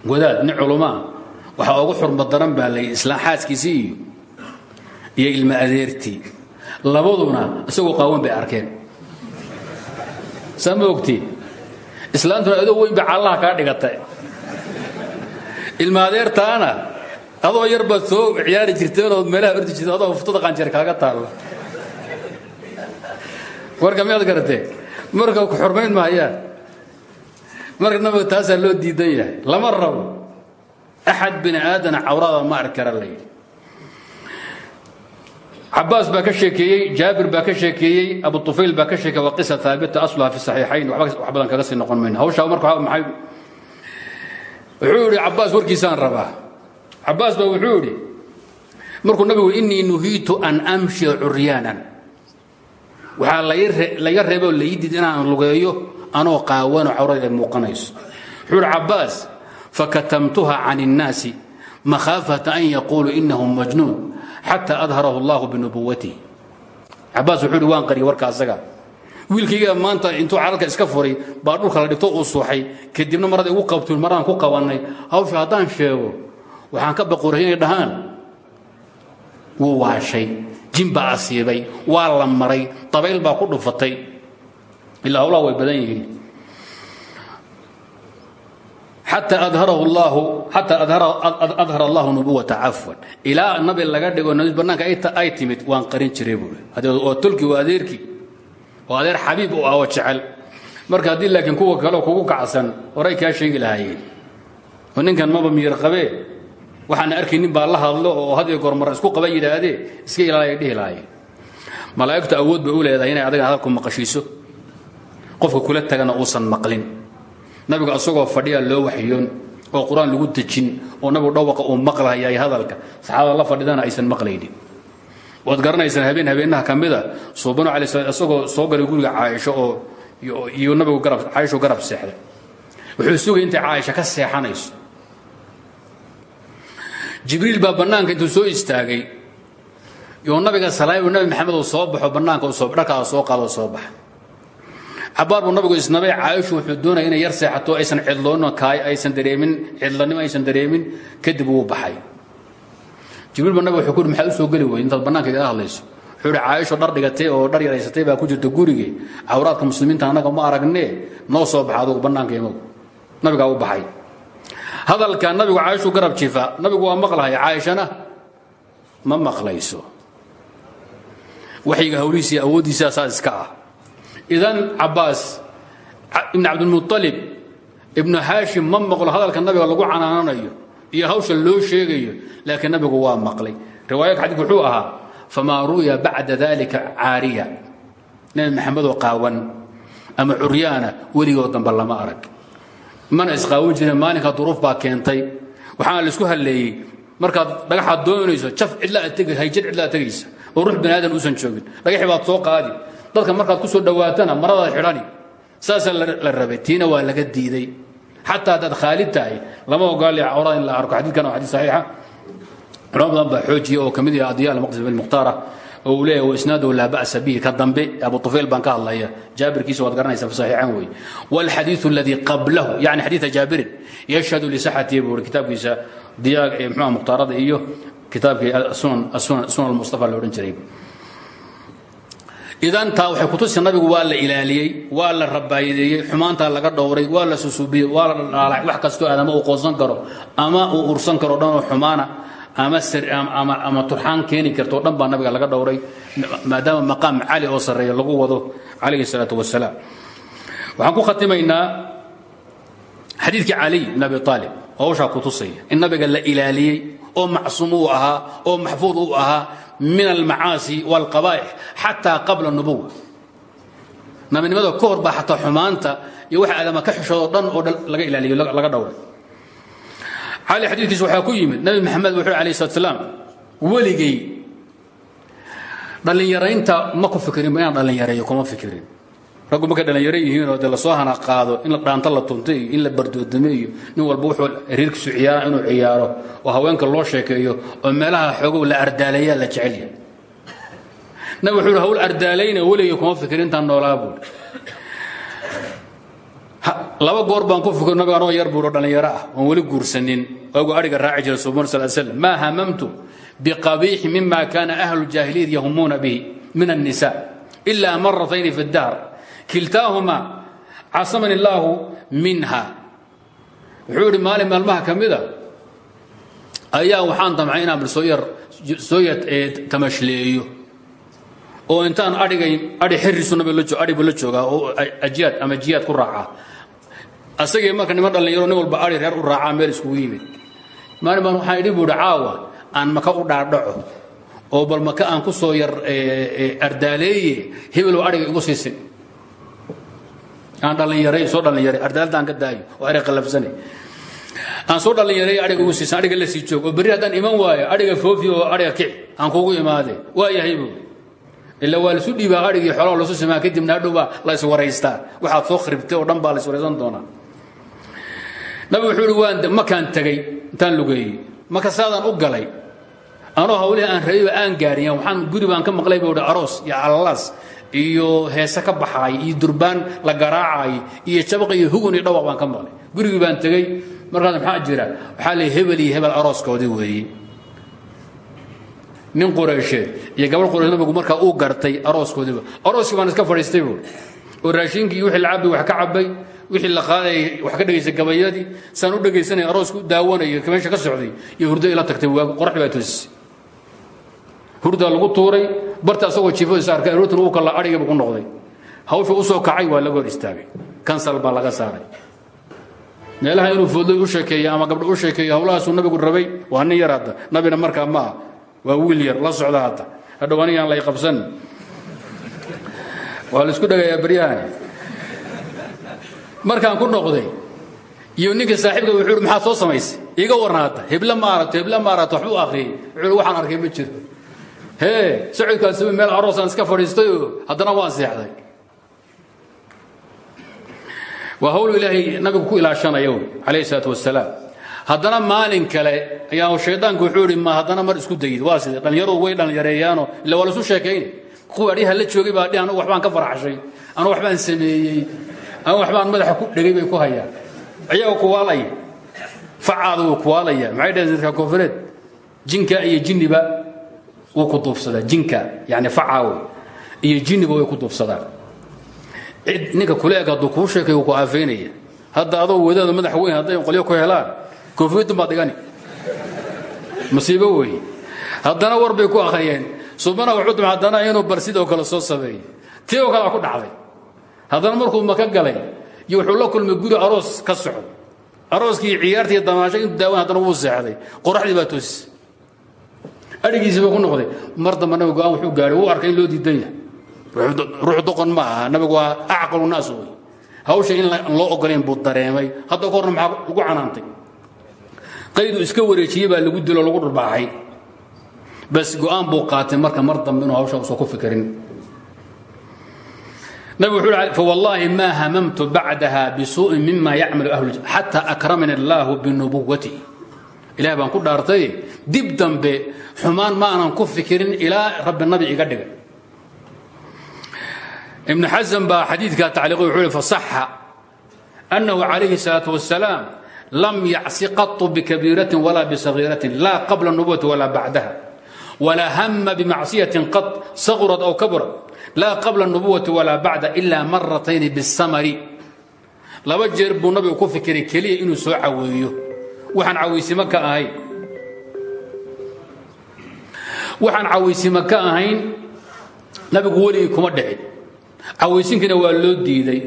wadaad nin culumaa waxaa ugu xurmad daran baa la islaan xaaskiisii iyo ilma adeertii. Labaduna isagoo qaawan bay arkeen. Saa ma ogtiin? Islaantuna adoo weyn ba callaha kaa dhigatay. Ilma adeertaana adoo yar baad soo ciyaari jirteen ood meelaha ordi jirteen adoo fuftada qaanjeer kaaga taalla. Warka miyaad garatee? Marka ku xurmayn maayaan marka nabiga loo diidan yahay. Lama rabo. Axad bini aadana cawrada ma arki kara layidhi cabaas baa ka sheekeeyey jaabir baa ka sheekeeyey abu ufayl baa ka sheekey waa qisa haabita asluha fi saxiixayn wax badan kaga sii noqon mayno. Hawshaa marka maxay wuxuu yidhi cabaas warkiisaan rabaa. Cabaas baa markuu nabigu inii nuhiitu an amshia curyaanan waxaa laga reeboo layidid inaan lugeeyo anoo qaawano cawrada ay muuqanayso wuxuu yidhi cabaas fakatamtuha can الnaasi makhaafata an yaquuluu inahu majnuun xata adharahu اllahu binubuwatihi cabaas wuxuu yidhi waan qariyay warka asaga wiilkayga maanta intuu caralka iska furay baa dhulka la dhigto uu suuxay kadibna marada igu qabto maraan ku qabannay hawsha haddaan sheego waxaan ka baquray inay dhahaan wuu waashay jin baa asiibay waa la maray dabayl baa ku dhufatay ilaa hawlaha way badan yihiin xata adharahu llahu xataa adhara allahu nubuwata cafwan ilaa nabi laga dhigo nabi bannaanka ay timid waan qarin jiray buui oo oo adeer xabiib u ah oo jecel. Marka haddii laakiin kuwa kaleo kugu kacsan horay kaa sheegi lahaayeen. Ninkan maba miyir qabee? Waxaana arkay nin baa la hadlo oo had iyo goor mar isku qaba yidhaahdee iska ilaalaya dhihi lahaayeen. Awood bay u leedahay inay adaga hadalku maqashiiso qofka kula tagana uusan maqlin. Nabigu asagoo fadhiya loo waxyoon oo qur'aan lagu dejin oo nabigu dhawaqa uu maqlahayay hadalka saxaabada la fadhidana aysan maqlaynin waad garanaysaan habeen habeenaha ka mida slam isagoo soo galay guriga caaisho oo iyo nabigu caaisho garab seexday. Wuxuu sugay intay caaisha ka seexanayso. Jibriil baa bannaanka intuu soo istaagay iyo nabiga salaam nabi maxamed uu soo baxo bannaanka dharkaa soo qaado soo baxa cabaar buu nabigu isnabay caaishu wuxuu doonaya inay yar seexato aysan cidloono kaay aysan dareemin cidlanimo aysan dareemin kadib wuu baxay. Jibriil baa wuxuu ku yidhi soo geli weyday intaad bannaanka igala hadlayso. Wuxuu yidhi caaisho dhar dhigatay oo dhar yaraysatay baa ku jirta gurige cawraadka muslimiinta annaga ma aragnee? Noo soo baxa adugu bannaanka imow. Nabigaa u baxay. Hadalka nabigu caaishu garab jifa nabigu waa maqlahay caaishana ma maqlayso. Waxyiga hawlihiisa iyo saas iska ah idan cabaas ibn cabdilmualib ibnu haashim ma maqlo hadalka nabiga lagu canaananayo iyo hawsha loo sheegayo laakiin nabigu waa maqlay. Riwaayadka xadiidku wuxuu ahaa famaa ru'ya bacda dalika caariya. Nebi maxamedoo qaawan ama curyaana weligoo dambe lama arag. Mana isqaawin jirin maalinka duruuf baa keentay. Waxaana la isku halleeyey markaad dhagaxaad doonayso jaf cidlaa tegi hayjad cidlaa tegaysa oo ruux bani aadan uusan joogin dhagaxii baad soo qaadi dadka markaad ku soo dhowaatana maradaad xidhani. Saasaa la rabay tiina waa laga diiday. Xataa haddaad khaalid tahay lama ogaali cawrada in la arko xadiidkan waa xadiid saxiixa. Culamo badan baa xoojiya oo ka mid yahay adiya almaqdis bin mukhtaara oo uu leeyahay waisnaadahu laa ba'sa bihi ka dambe. Abu tufayl baan ka hadlaya jaabirkiisa waad garanaysaa fi saxiixan wey walxadiidu aladii qablahu yani xadiida jaabirin yashhadu lisaxatihi buu kitaabkiisa diyaag ee muxuha mukhtaarada iyo kitaabkii sunan almustafa la odhan jiray idan taa waxay kutusi nabigu waa la ilaaliyey waa la rabaayadeeyey xumaantaa laga dhowray waa la susuubiyey waa la dhaalacay wax kastoo aadama uu qoonsan karo ama uu ursan karo dhan oo xumaana ama turxaan keeni karto o dhan baa nabiga laga dhowray maadaama maqaam cali oo sarreeya lagu wado calayhi salaatu wasalaam waxaan ku khatimaynaa xadiidkii caliy bn abi aalib hawshaa kutusaya in nabiga la ilaaliyey oo macsuum uu ahaa oo maxfuud uu ahaa min almacaasi wاlqaba'ix xataa qabla nubuwa nabinimada ka hor baa xataa xumaanta iyo wax aadama ka xishoodo dhan oo laga ilaaliyo laga dhowray. Cali xadiidkiisa waxaa ku yimid nabi maxamed wuxuu alayh slat slaam weligay dhallinyaraynta ma ku fikirin inaan dhallinyareeyo kuma fikirin raggu markay dhalinyaro yihiinoo de la soo hanaqaado in dhaanta la tunta in la bardoodame iyo walba wuxuu xiriirkiisu ciyaara inuu ciyaaro oo haweenka loo sheekeeyo oo meelaha xoogow la ardaalayaa la jecelya nab wuxuu hawl ardaalayna weligay kuma fikir intaan noolaa buuri laba goor baan ku fikir nabig anoo yar buuro dhallinyaro ah oon weli guursanin. Ogu ariga raaci jiray suban sal slm maa hamamtu biqabiixi mima kaana ahlu jaahiliyat yahumuuna bihi min annisa ilaa maratayni fi اdahr kiltaahuma casamani illaahu minha. Wuxuu idhi maalin maalmaha ka mida ayaa waxaan damcay inaan soo yar soo yar tamashleeyo. Oo intaan adhigay adhi xirisu nabiga la joogaa oo ajiyaad ama jiyaad ku raaca. Asagii marka niman dhallinyaro nin walba ari reer u raacaa meel iskugu yimid. Maalin baan waxaan idhi buuhi caawa aan maka u dhaadhaco oo bal maka aan ku soo yar ardaaleeye hebelow adhiga igu siisin aan dhallinyaray soo dhallinyaray ardaalada aan ka daayo oo adhig qalafsane aan soo dhallinyaray adhiga ugu siisan adhiga la sii joog oo berri haddaan iman waayo adhiga foofi oo adhiga kici aan kugu imaade waa yahay buui ila waa laisu dhiibaa adhigii xoolaha lasu simaa kadibna hadhow baa la iswaraystaa waxaad soo khribtay oo dhan baa la iswaraysan doonaa. Nabi wuxuu ihi waan makaan tegey intaan lugeeyey. Maka saadaan u galay? Anoo hawlihii aan rabiba aan gaariyan waxaan guri baan ka maqlay buu hi aroos iyo calalaas iyo heese ka baxaay iyo durbaan la garaacay iyo jabaq iyo hugun iyo dhawaq baan ka maqlay. Gurigii baan tegey markaas maxaa jira? Waxaa la hebel hebel arooskoodii weeye nin quraysheed iyo gabal quraysh nabigu markaa uu gartay arooskoodiiba arooskii baan iska fadhiistay oo raashinkii iyo wixii wax ka cabay wixii la qaadayay wax ka dhegaysay gabayadii saan u dhegaysanay aroosku u daawanayo meesha ka socday iyo hurdo ila tagtay waag qoraxdi baa toosisay hurdaa lagu tuuray barta asagoo jiifadiisa arkay aroortuna uu kala adhigiiba ku noqday. Hawsha u soo kacay waa laga hor istaagay. Kansal baa laga saaray. Meelaha inuu foodlay u sheekeeyo ama gabdho u sheekeeyo hawlahaasuu nabigu rabay waa nin yar hadda. Nabina markaa ma ah waa wiil yar. La socda hadda. Hadhow anigaan lay qabsan waa la isku dhagayaa baryahani markaan ku noqday iyo ninka saaxiibka wuxuu ihi maxaad soo samaysay? Iiga warnaata hebla ma aragto hebla ma aragto. Waxbuu akhriyey wuxuu waxaan arkay ma jiro hee sacudkaan sami meel aroosaan iska fadhiistay oo haddana waan seexday. Waa hawl ilaahay nabigu ku ilaashanaya wy calayhi salaatu wasalaam haddana maalin kale ayaa shaydaanku wuxuu ihi ma haddana mar isku dayid. Waa sidee dhallinyaradu way dhallinyareeyaano. Illa waa lasu sheekayni kuwa adhiha la joogay baa anugu waxbaan ka farxashay anugu waxbaan sameeyey ama waxbaan madaxa ku dhegay bay ku hayaan. Ayaga kuwaalaya facaada wuu kuwaalaya. Maxay dhaheen dadka koonfureed? Jinka iyo jinniba wuu ku duufsadaa jinka yani facaawe iyo jinniba way ku duufsadaan. Cid ninka kule eg hadduu kuu sheekay wuu ku aafeynaya hadda adoo wadaada madax weyn hadday qolyo ku helaan koonfureedun baad dhigani. Masiibo weeye haddana war bay ku akhriyeen subana wuxuu haddana inuu bar sidoo kale soo sameeyey. Tii oo kale ku dhacday. Haddana markuu maka galay iyo wuxuu la kulmay guri aroos ka socdo. Arooskii ciyaartii damaasho intuu daawan haddana wuu seexday. Qoraxdii baa toosis aigiisiiba ku noqday. Mar damba nabig go'aan wuuu gaadhay wuu arkay in loo diidan yahay. Ruux doqon ma aha. Nabigu waa acqalu naas wey hawsha in loo ogolayn buu dareemay. Hadda ka horna maxaa lagu canaantay? Qaydu iska wareejiyey baa lagu dilo lagu dharbaaxay bas go'aan buu qaatay marka mar dambe inuu hawsha uusan ku fikirin. Nabigu wuxuu hi fawallaahi maa hamamtu bacdaha bisuu'in mima yacmalu ahlu xataa akramani allaahu binubuwati ilaah baan ku dhaartay dib dambe xumaan ma aanan ku fikirin ilaa rabbi nabi iga dhiga. Ibn xasan baa xadiidkaa tacliiqi wuxuu hi fasaxa annahu calayhi salaatu wasalaam lam yacsi qatu bikabiiratin walaa bisagiiratin laa qabla nubuwati walaa bacdaha walaa hama bimacsiyatin qad saqurad aw kaburad laa qabla nubuwati walaa bacda ilaa maratayni bisamari. Laba jeer buu nabigu ku fikiray keliya inuu soo caweeyo. Waxaan cawaysimo ka ahay waxaan caweysimo ka ahayn nabigu weligii kuma dhicin. Caweysinkina waa loo diiday.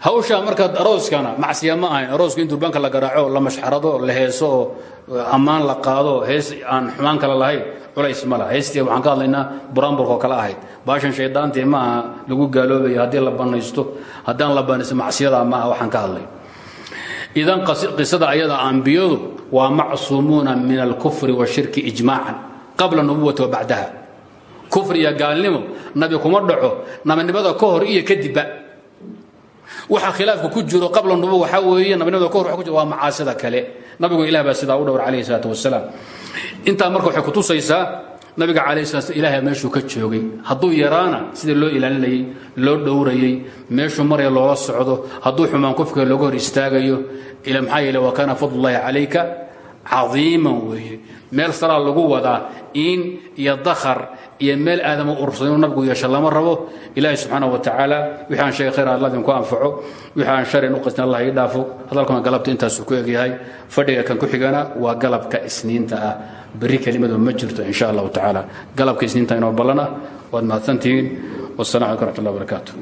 Hawshaa markaad arooskana macsiya ma ahayn. Arooska in durbaanka la garaaco la mashxarado la heeso oo la qaado hees aan xumaan kale lahayn culays ma laha. Heystii waxaan ka hadlaynaa buraanburka oo kale ahayd. Baashan shaydaantii ma lagu gaaloobayo haddii la banaysto haddaan la banaysto macsiyadaa ma waxaan ka hadlay. Idan qisada ayada ambiyadu waa macsuumuuna min alkufri washirki ijmaacan qabla nubuwati wa bacdaha. Kufri iyo gaalnimo nabi kuma dhaco nabinimada ka hor iyo kadibba. Waxa khilaafka ku jiro qabla nubuwa waxaa weeye nabinimada ka hor ku jiro waa macaasida kale. Nabigu ilah baa sidaa u dhowr calayhi salaatu wasalaam intaa marka waxay kutusaysaa nabiga calayhi salaat ilaahay meeshuu ka joogay. Hadduu yaraana sida loo ilaalinayey loo dhowrayey meeshuu maraya loola socdo hadduu xumaan kufka looga hor istaagayo ila maxaa yeele wa kaana fadlullahi calayka cadiiman weeye meel saraa lagu wadaa in iyo dakhar iyo meel aadama urursan inuu nabigu yeesho lama rabo. Ilaahi subxaanahu wa tacaala wixii aan sheegay khayr allah idinku anfaco wixii aan sharin u qastin allah ii dhaafo. Hadalkuna galabta intaasuu ku egyahay fadhiga kan ku xigana waa galabka isniinta ah. Berri kelimadu ma jirto in sha allahu tacaala. Galabka isniinta inoo ballana waad mahadsantihiin wassalamu calaykum raxmat ullah barakaatu